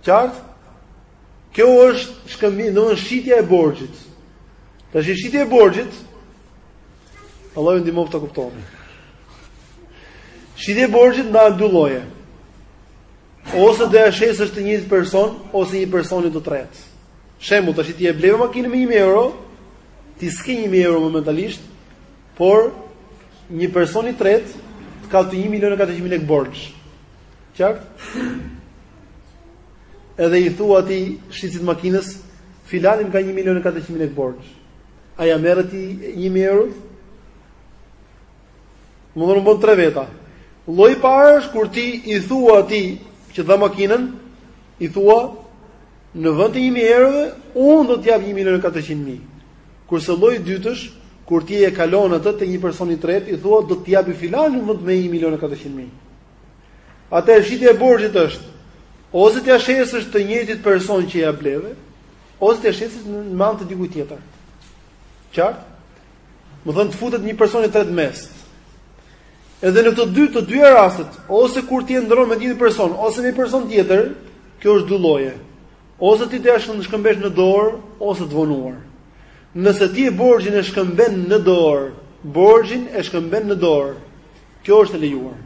Speaker 1: Qartë? Kjo është shkëmbim, do të thonë shitja e borxhit. Tashi shitja e borxhit. Allahu ju ndihmoftë ta kuptoni. Shitja e borxhit ndahet dy lloje. Ose do ja shesësh të njëjtit person ose një personi të tretë. Shembull, tash ti e bleve makinën me 1000 euro, ti s'ke 1000 euro momentalisht, por një person i tretë të ka ty 1 milion e 400 mijë lekë borxh. Qartë? Edhe i thua ti shitësit të makinës, filani m'ka 1 milion e 400 mijë lekë borxh. A ja merr ti 1000 euro? Domethënë bëhen tre veta. Lloji i parë është kur ti i thua atij që dha makinën, i thua në vend të 1000 eurosh, unë do të jap 1 milion 400 mijë. Kurse lloji i dytë është kur ti e kalon atë te një person i tretë, i thua do të japi filani në vend meje 1 milion 400 mijë. Atëherë shitja e borxhit është ose t'ia shesësh të njëjtit person që ia bleve, ose t'ia shesësh domethënë dikujt tjetër. Qartë? Domethënë të futet një person i tretë në mes. Edhe në këto dy të dyja rastet, ose kur ti e ndërron me të njëjtin person ose me një person tjetër, kjo është dy lloje. Ose ti t'ia shkëmbesh në dorë ose të vonuar. Nëse ti borxhin e shkëmben në dorë, borxhin e shkëmben në dorë. Kjo është e lejuar.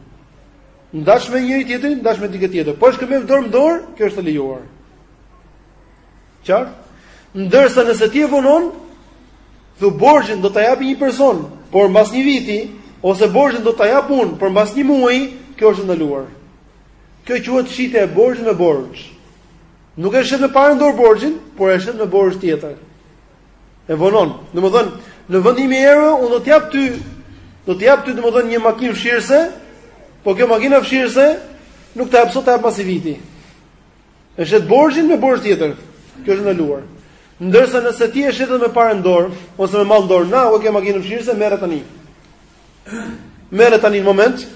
Speaker 1: N'dash me njëri tjetrin, n'dash me dikë tjetër. Po e shkëmben dorë më dorë, kjo është e lejuar. Qartë? Ndërsa nëse ti e vonon, thua borxhin do ta japi një person, por mbas një viti ose borxhin do ta jap unë, por mbas një muaji, kjo është e ndaluar. Kjo quhet shitja e borxhit me borxh. Nuk e shet me pare n'dorë borxhin, por e shet me borxh tjetër. E vonon. Domethënë, në vend 1000 euro, unë do të jap ty, do të jap ty domethën një makinë fshirëse, por kjo makinë fshirëse nuk ta jap sot, ta jap pas një viti. E shet borxhin me borxh tjetër. Kjo është e ndaluar. Ndërsa nëse ti e shet me pare n'dorë ose me mall n'dorë, na ku e ke makinë fshirëse merre tani. Merre tani në moment.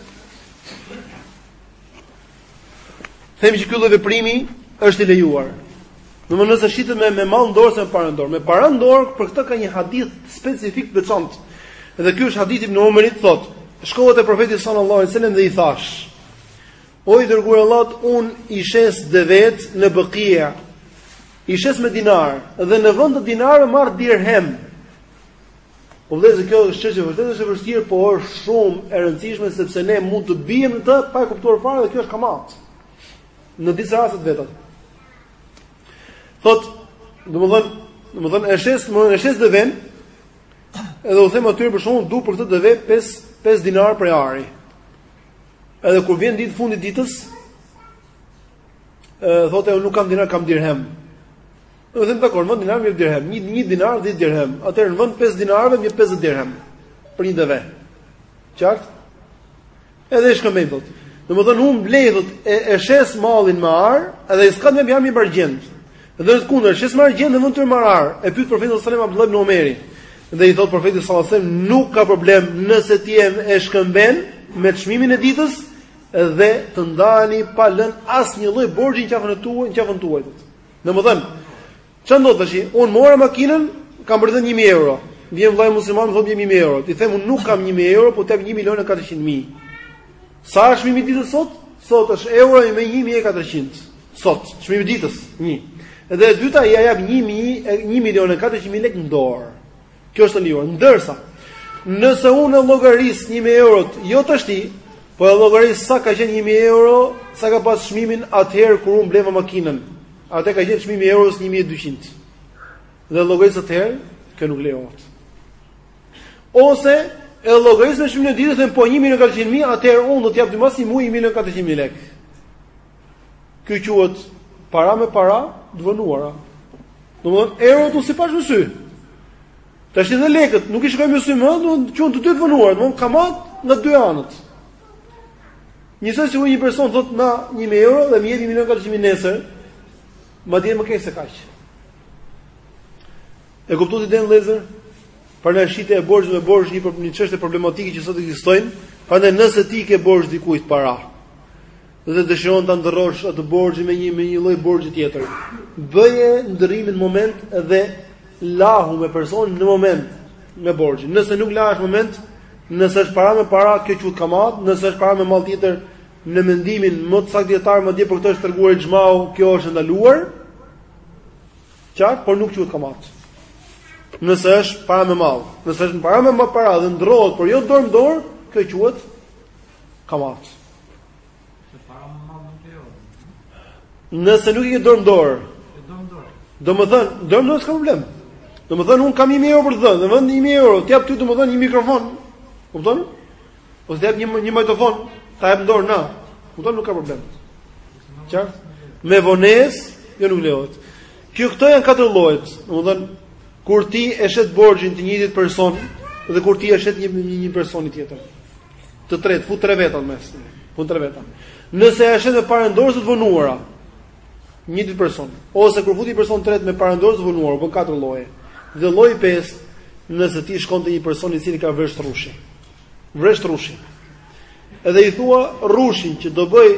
Speaker 1: Themi që ky lloj veprimi është i lejuar. Domethënë nëse shitet me me mall n'dorë ose me pare n'dorë, me pare n'dorë për këtë ka një hadith specifik të veçantë. Dhe ky është hadithi i Ibn Omerit thotë, shkova te profeti sallallahu alajhi wasallam dhe i thashë: O i dërguar i Allahut, unë i shes devet në Bëkia. I shes me dinar dhe në vend të dinarëve marr dirhem. Po vëllezër, kjo është çështje vërtet është e vështirë, por është shumë e rëndësishme sepse ne mund të biem në të pa e kuptuar fare dhe kjo është kamat. Në disa raste vetëm. Thot, domethën, domethën e shes, më e shes deven. Edhe i them atij për shkakun du për këtë deve 5 5 dinar prej ari. Edhe kur vjen ditë fundi i ditës, ë thotë unë nuk kam dinar, kam dirhem. Domethënë dakord, në vend dinar jep dirhem, një një dinar 10 dirhem. Atëherë në vend 5 dinarëve jep 50 dirhem për një deve. Qartë? Edhe e shkëmbej thotë. Domethënë un blej thot e shes mallin me ar, edhe ai s'ka të më japi, jep argjend. Dhe e kundërta, shes me argjend në vend të marr ar. E pyet profetin sallallahu alajhi wasallam Abdullah ibn Omeri. Dhe i thot profeti sallallahu alajhi wasallam, nuk ka problem nëse ti e shkëmben me çmimin e ditës dhe të ndani pa lënë asnjë lloj borxhi në qafën e tuaj, në qafën tuaj. Domethënë, ça ndodh tashi, un mora makinën, kam borxh 1000 euro. Vjen vllai musliman, më thotë 1000 euro. I them un nuk kam 1000 euro, po të jap 1 milion e 400 mijë. Sa është çmimi i ditës sot? Sot është euro me 1400. Sot, çmimi i ditës, 1. Dhe e dyta ia jap 1000, 1 milion e 400 mijë lekët në dorë. Kjo është e lejuar. Ndërsa, nëse unë e llogaris 1000 eurot, jo tashti, po e llogaris sa ka qenë 1000 euro, sa ka pas çmimin atëherë kur unë bleva makinën. Atë ka qenë çmimi i euros 1200. Dhe llogaris atëherë, kjo nuk lejohet. Ose e llogarisë me çmimin e ditës dhe po 1 milion 400 mijë, atëherë unë do të jap dy, mas një muaj 1 milion 400 mijë lekë. Kjo quhet para me para të vonuara. Domthonë eurot un s'i pash me sy. Tash edhe lekët, nuk i shikojmë me sy më, domthonë quhen të dy të vonuara, domthonë kamat nga dy anët. Njësoj sikur një person thotë na 1000 euro dhe më jep 1 milion 400 mijë nesër, madje më keq se kaq. E kuptuat idenë vëllezër? Prandaj shitja e borxhit me borxh një nga çështje problematike që sot ekzistojnë, prandaj nëse ti ke borxh dikujt para dhe dëshiron ta ndërrosh atë borxhin me një me një lloj borxhi tjetër, bëje ndërrimin në moment dhe lahu me personin në moment me borxhin. Nëse nuk lahesh në moment, nëse është para me para, kjo quhet kamat, nëse është para me mall tjetër, në mendimin më të saktë dijetarëve, madje për këtë është treguar ixhmau, kjo është e ndaluar. Qartë, por nuk quhet kamat. Nëse është para me mall, nëse është para me mall para dhe ndrohet, por jo dorë në dorë, kjo quhet kamat. Nëse nuk i ke dorë në dorë, domethënë, dorë në dorë s'ka problem. Domethënë, unë kam 1.000 euro për të dhënë, në vënd 1.000 euro, t'jap ty domethënë 1 mikrofon, kupton? Ose të jap një një magnetofon, ta jap në dorë na. Kupton nuk ka problem. Qartë? Me vonesë, jo nuk lejohet. Kjo këto janë katër llojet. Domethënë kur ti e shet borxhin të njëjtit person dhe kur ti e shet një një, një personi tjetër. Të tretë, fut tre veta mes. Fut tre veta. Nëse e shet me para në dorë ose të vonuara, të njëjtit person, ose kur futet person i tretë me para në dorë ose të vonuara, bën katër lloje. Dhe lloji 5, nëse ti shkon te një person i cili ka vresht rrushi. Vresht rrushi. Edhe i thua rrushin që do bëj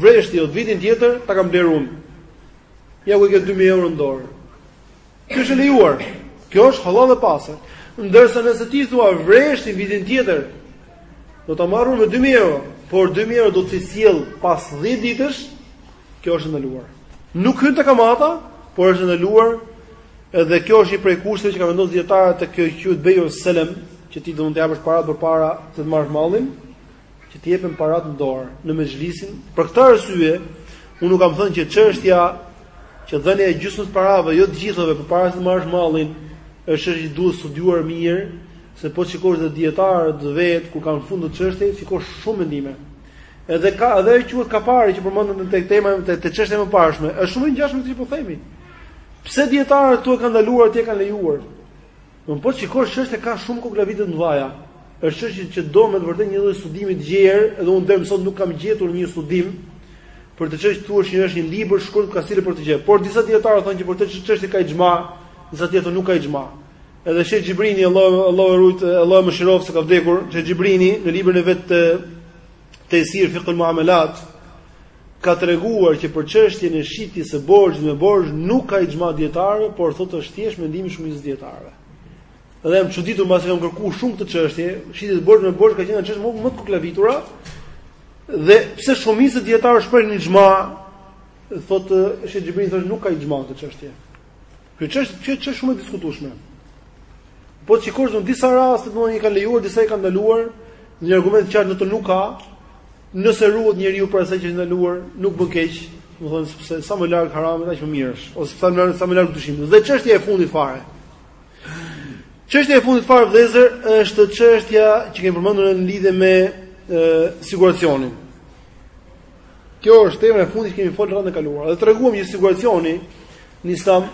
Speaker 1: vreshti jot vitin tjetër ta kam blerë unë. Ja ku ke 2000 euro në dorë. Kjo është e lejuar. Kjo është hallall dhe pastër. Ndërsa nëse ti thua vreshtin vitin tjetër do ta marr unë me 2000 euro, por 2000 euro do t'i sjell pas 10 ditësh, kjo është e ndaluar. Nuk hyn te kamata, por është e ndaluar Edhe kjo është një prej kushteve që kanë vendosur dijetarët te kjo quhet beju selem, që ti do të japësh para përpara se të marrësh mallin, që të jepen paratë në dorë në mexhlisin. Për këtë arsye, unë nuk kam thënë që çështja që dhënia e gjysmës së parave, jo të gjithave përpara se të marrësh mallin, është çështje që duhet studiuar mirë, se po të shikosh dhe dijetarët vetë kur kanë folur në këtë çështje, shikosh shumë mendime. Edhe ka edhe ajo quhet kapari që përmendëm tek tema të të çështjes së mëparshme. Është shumë e ngjashme me këtë që po themi. Pse dijetarët këtu e kanë ndaluar atje e kanë lejuar? Domethënë po shikosh çështja ka shumë koklavitje të mëdha. Është çështje që do me të vërtetë një lloj studimi të gjerë, edhe unë deri më sot nuk kam gjetur një studim për këtë çështje të thuash që është një libër shkurt ka sile për këtë gjë. Por disa dijetarë thonë që për këtë çështje ka ixhma, disa të tjerë nuk ka ixhma. Edhe Sheh Xhibrini, Allahu Allahu e ruajt, Allahu e mëshiroftë se ka vdekur, Sheh Xhibrini në librin e vet të Tejsir Fiqh al-Muamalat, ka treguar që për çështjen e shitjes së borxhit me borxh nuk ka ixhma të dijetarëve, por thotë është thjesht mendimi i shumicës së dijetarëve. Dhe jam çuditur mbasi kam kërkuar shumë këtë çështje, shitjes borxh me borxh ka qenë nga çështjet më më të koklavitura. Dhe pse shumica dijetarë shprehin ixhma, thotë Sheikh Xhibrin thotë nuk ka ixhma në këtë çështje. Kjo çështje kjo është shumë e diskutueshme. Po shikosh në disa raste domethënë i kanë lejuar, disa i kanë ndaluar, një argument i qartë në të nuk ka. Nëse ruhet njeriu prej asaj që është ndaluar, nuk bën keq, domethënë sepse sa më larg haramit aq më mirë është, ose sa më larg sa më larg dyshimit. Dhe çështja e fundit fare. Çështja e fundit fare vëllëzër është çështja që kemi përmendur në lidhje me e, siguracionin. Kjo është tema e fundit që kemi folur herën e kaluar. Dhe treguam që siguracioni në Islam,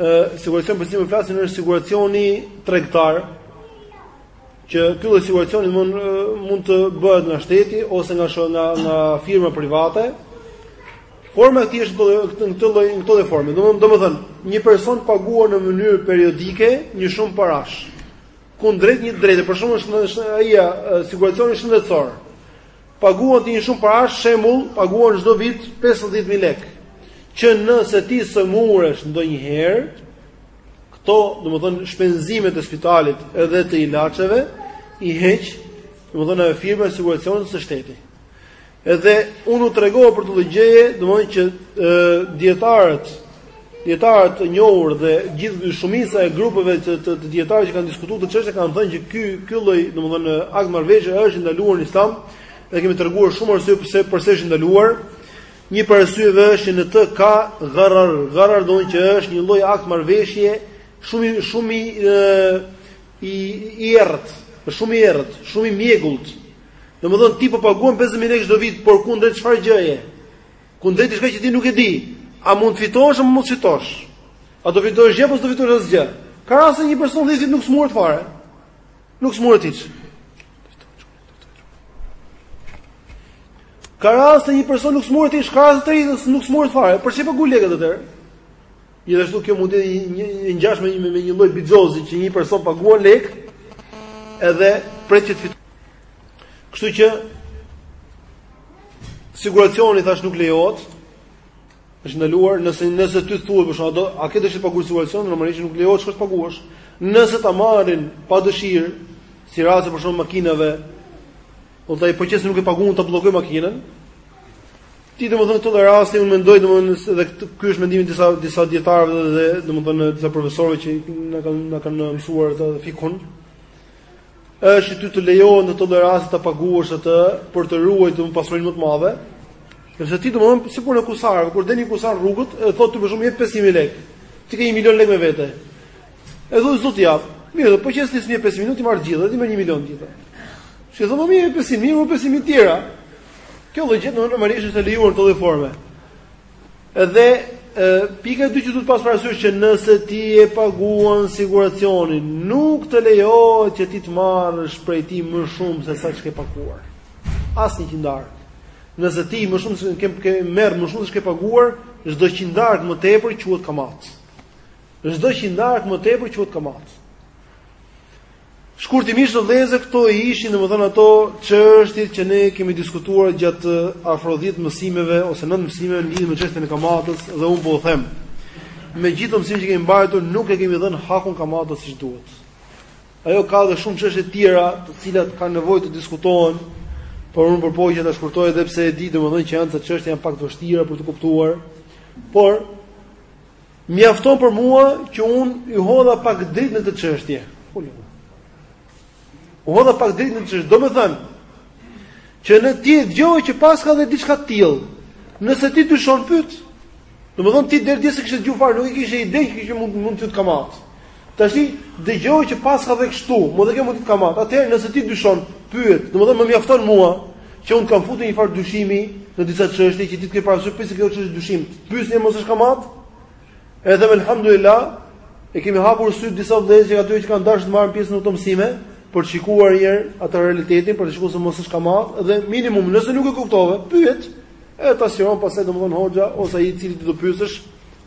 Speaker 1: ë siguracioni për cilin flasim është siguracioni tregtar që ky lloj siguracioni mund mund të bëhet nga shteti ose nga shoh nga nga firma private. Forma e tij është në këtë lloj në këtë formë. Domthonë, domethënë, një person paguan në mënyrë periodike një shumë parash. Kundrejt një të drejte, për shembull, është ai siguracioni shëndetësor. Paguan ti një shumë parash, shembull, paguan çdo vit 50000 lekë. Që nëse ti sëmuresh ndonjëherë, këto, domethënë shpenzimet e spitalit edhe të ilaçeve i heq, domethënë ajo firma e siguracionit së shtetit. Edhe unë u tregova për këtë lloj gjëje, domethënë që dijetarët Dijetarët e njohur dhe gjithë shumica e grupeve të të, të dijetarëve që kanë diskutuar këtë çështje kanë thënë që ky ky lloj, domethënë, akt marrëveshje është i ndaluar në Islam dhe kemi treguar shumë arsye pse pse është i ndaluar. Një prej arsyeve është që në të ka gharar, gharar do të thotë që është një lloj akt marrëveshje shumë shumë i i i errët, shumë i errët, shumë i mjegullt. Domethënë ti po paguan 50000 lekë çdo vit, por kundrejt çfarë gjëje? Kundrejt diçka që ti nuk e di, a mund të fitosh apo s'mund të fitosh? A do fitosh gjë apo s'do fitosh asgjë? Ka raste një person dhe nuk smuret fare. Nuk smuret hiç. Ka raste një person nuk smuret hiç, ka raste tërë jetës nuk smuret fare. Për çfarë pagoi lekët atëherë? Gjithashtu kjo mund të jetë një një ngjashme me një lloj bixhozi që një person paguan lek edhe pret që të fitojë. Kështu që siguracioni thashë nuk lejohet. Është i ndaluar nëse nëse ty thuhet për shembull a ke dëshirë të paguash siguracion, normalisht nuk lejohet të paguash. Nëse ta marrin pa dëshirë, si rasti për shembull i makinave, po ai po qe se nuk e paguan ta bllokojnë makinën. Ti domethënë në këto raste unë mendoj domethënë se edhe këtë ky është mendimi disa disa dijetarëve dhe domethënë disa profesorëve që na kanë na kanë mësuar ata fikhun. Është ty të lejohet në këtë rast ta paguash atë për të ruajtur domethënë pasurinë më të madhe. Sepse ti domethënë si punë kusar, kur del një kusar rrugës, e thotë ti për shembull jep 5000 lekë. Ti ke 1 milion lekë me vete. E thotë s'do t'i jap. Mirë, po qe se ti smi 5 minutë marr gjithë, ti më 1 milion gjithë. Si thonë më 5000, më 5000 tjera. Kjo lloj gjëje domethënë normalisht është e lejuar në këtë lloj forme. Dhe pika e dytë që duhet të kesh parasysh që nëse ti e paguan siguracionin, nuk të lejohet që ti të marrësh prej tij më shumë se sa ç'ke paguar. Asnjë qindarkë. Nëse ti më shumë se ke ke merr më shumë se ç'ke paguar, çdo qindarkë më tepër quhet kamatë. Çdo qindarkë më tepër quhet kamatë. Shkurtimisht vëllezër këto ishin domethënë ato çështjet që ne kemi diskutuar gjatë afro 10 mësimeve ose 9 mësimeve në lidhje me çështjen e kamatës dhe un po u them. Me gjithë mësimin që kemi mbajtur nuk e kemi dhënë hakun kamatës siç duhet. Ajo ka edhe shumë çështje tjera të cilat kanë nevojë të diskutohen, por un u përpoqa që ta shkurtoj edhe pse e di domethënë që janë këto çështje janë pak të vështira për t'u kuptuar. Por Mjafton për mua që unë u hodha pak dritë në këtë çështje. U hodha pak dritë në këtë çështje. Domethënë, që ti e dëgjove që paska dhe diçka të tillë. Nëse ti dyshon pyet, domethënë ti deri dje s'e kishe dëgjuar fare, nuk e kishe idenë që mund mund të jetë kamatë. Tashi ti dëgjove që paska dhe kështu, edhe kjo mund të jetë kamatë. Atëherë nëse ti dyshon, pyet. Domethënë më mjafton mua që un kam futur një farë dyshimi në disa çështje që ti të kesh parasysh se kjo është dyshim. Pyes se mos është kamatë. Edhe ne elhamdulillah ua kemi hapur sytë disa vëllezërve atyre që kanë dashur të marrin pjesë në këto mësime për të shikuar një herë atë realitetin, për të shikuar se mos është kamatë dhe minimum nëse nuk e kuptove, pyet. E ta sqaron pastaj domethënë hoxha ose ai i cili ti do pyesësh,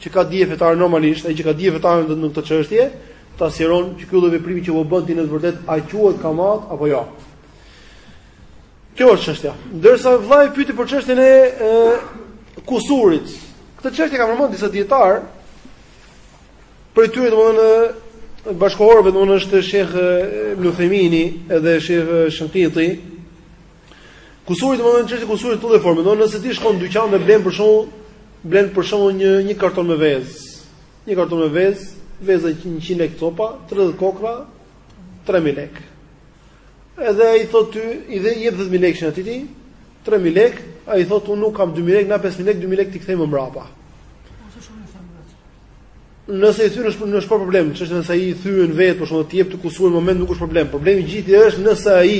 Speaker 1: që ka dije fetare normalisht, ai që ka dije fetare në këtë çështje, ta sqaron që ky lloj veprimi që po bën ti në të vërtetë a quhet kamat apo jo. Kjo është çështja. Ndërsa vllai pyeti për çështjen e, e kusurit. Këtë çështje e kanë përmendur disa dijetarë. Prej tyre domethënë bashkëkohorëve domethënë është sheh Ibn Uthejmini edhe sheh Shenkiti Kusuri do të thotë çështja e kusurit kjo lloj forme, domethënë ti shkon në dyqan dhe blen për shembull, blen për shembull një një karton me vezë. Një karton me vezë, veza 100 lekë copa, 30 kokra, 3000 lekë. Edhe ai thotë ty, edhe i jep 10000 lekë atij ti, 3000 lekë, ai thotë unë nuk kam 2000 lekë, na 5000 lekë, 2000 lekë t'i kthej më mbrapa. Nëse i thyen nuk është problem, çështja nëse ai i thyen vetë, po shkon ta jep ty kusur në moment nuk është problem. Problemi i gjithë është nëse ai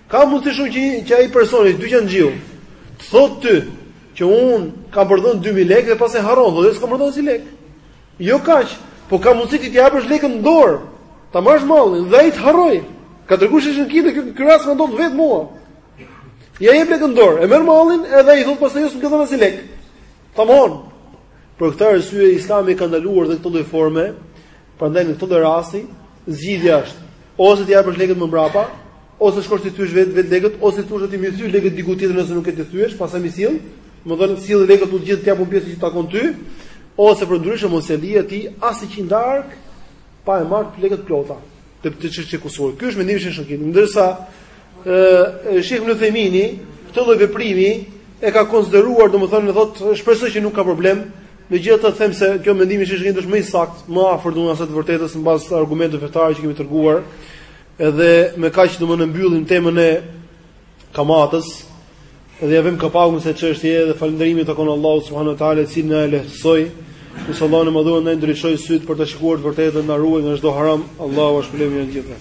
Speaker 1: Ka mundësi shumë që që ai personi dyqanxhiu të të thotë ty që un kam për të dhënë 2000 lekë dhe pastaj harron, thotë s'kam për të dhënë asnjë lek. Jo kaq, po ka mundësi ti t'ia japësh lekën në dorë, ta marrësh mallin dhe ai të harrojë. Kam treguar se është ekzakt ky rast më ka ndodh vetë mua. Ia jep lekën në dorë, e merr mallin edhe ai thotë pastaj s'më ka dhënë asnjë lek. Tamon. Për këtë arsye Islami ka ndaluar dhe këtë lloj forme Prandaj në këto raste zgjidhja është ose t'i japësh lekët më mbrapa, ose të shkosh t'i thyesh vetë vetë lekët, ose t'i thuash atij më thyej lekët diku tjetër nëse nuk ke t'i thyesh, pastaj më sill, domethënë sill lekët unë të gjitha t'japun pjesën që takon ty, ose përndryshe mos e lë te ai asnjë qindarkë pa i marr lekët e plota. Të të çë çë kusur. Ky është mendimi i sheh Shenkitit. Ndërsa Sheh Uthejmini, këtë lloj veprimi e ka konsideruar, domethënë thotë, shpresoj që nuk ka problem. Megjithatë them se kjo mendimi është një ndryshim më i saktë, më afër domosë të vërtetës mbas argumenteve fetare që kemi treguar. Edhe me kaq domosë mbyllim temën e kamatës. Edhe ia vëmë kapakun se ç'është e dhe falënderimi i takon Allahut subhanahu wa taala që na e lehtësoi. Lus Allahun të na i ndriçojë sytë për të shikuar të vërtetën, na ruajt nga çdo haram. Allahu ua shpërbleftë të gjithëve.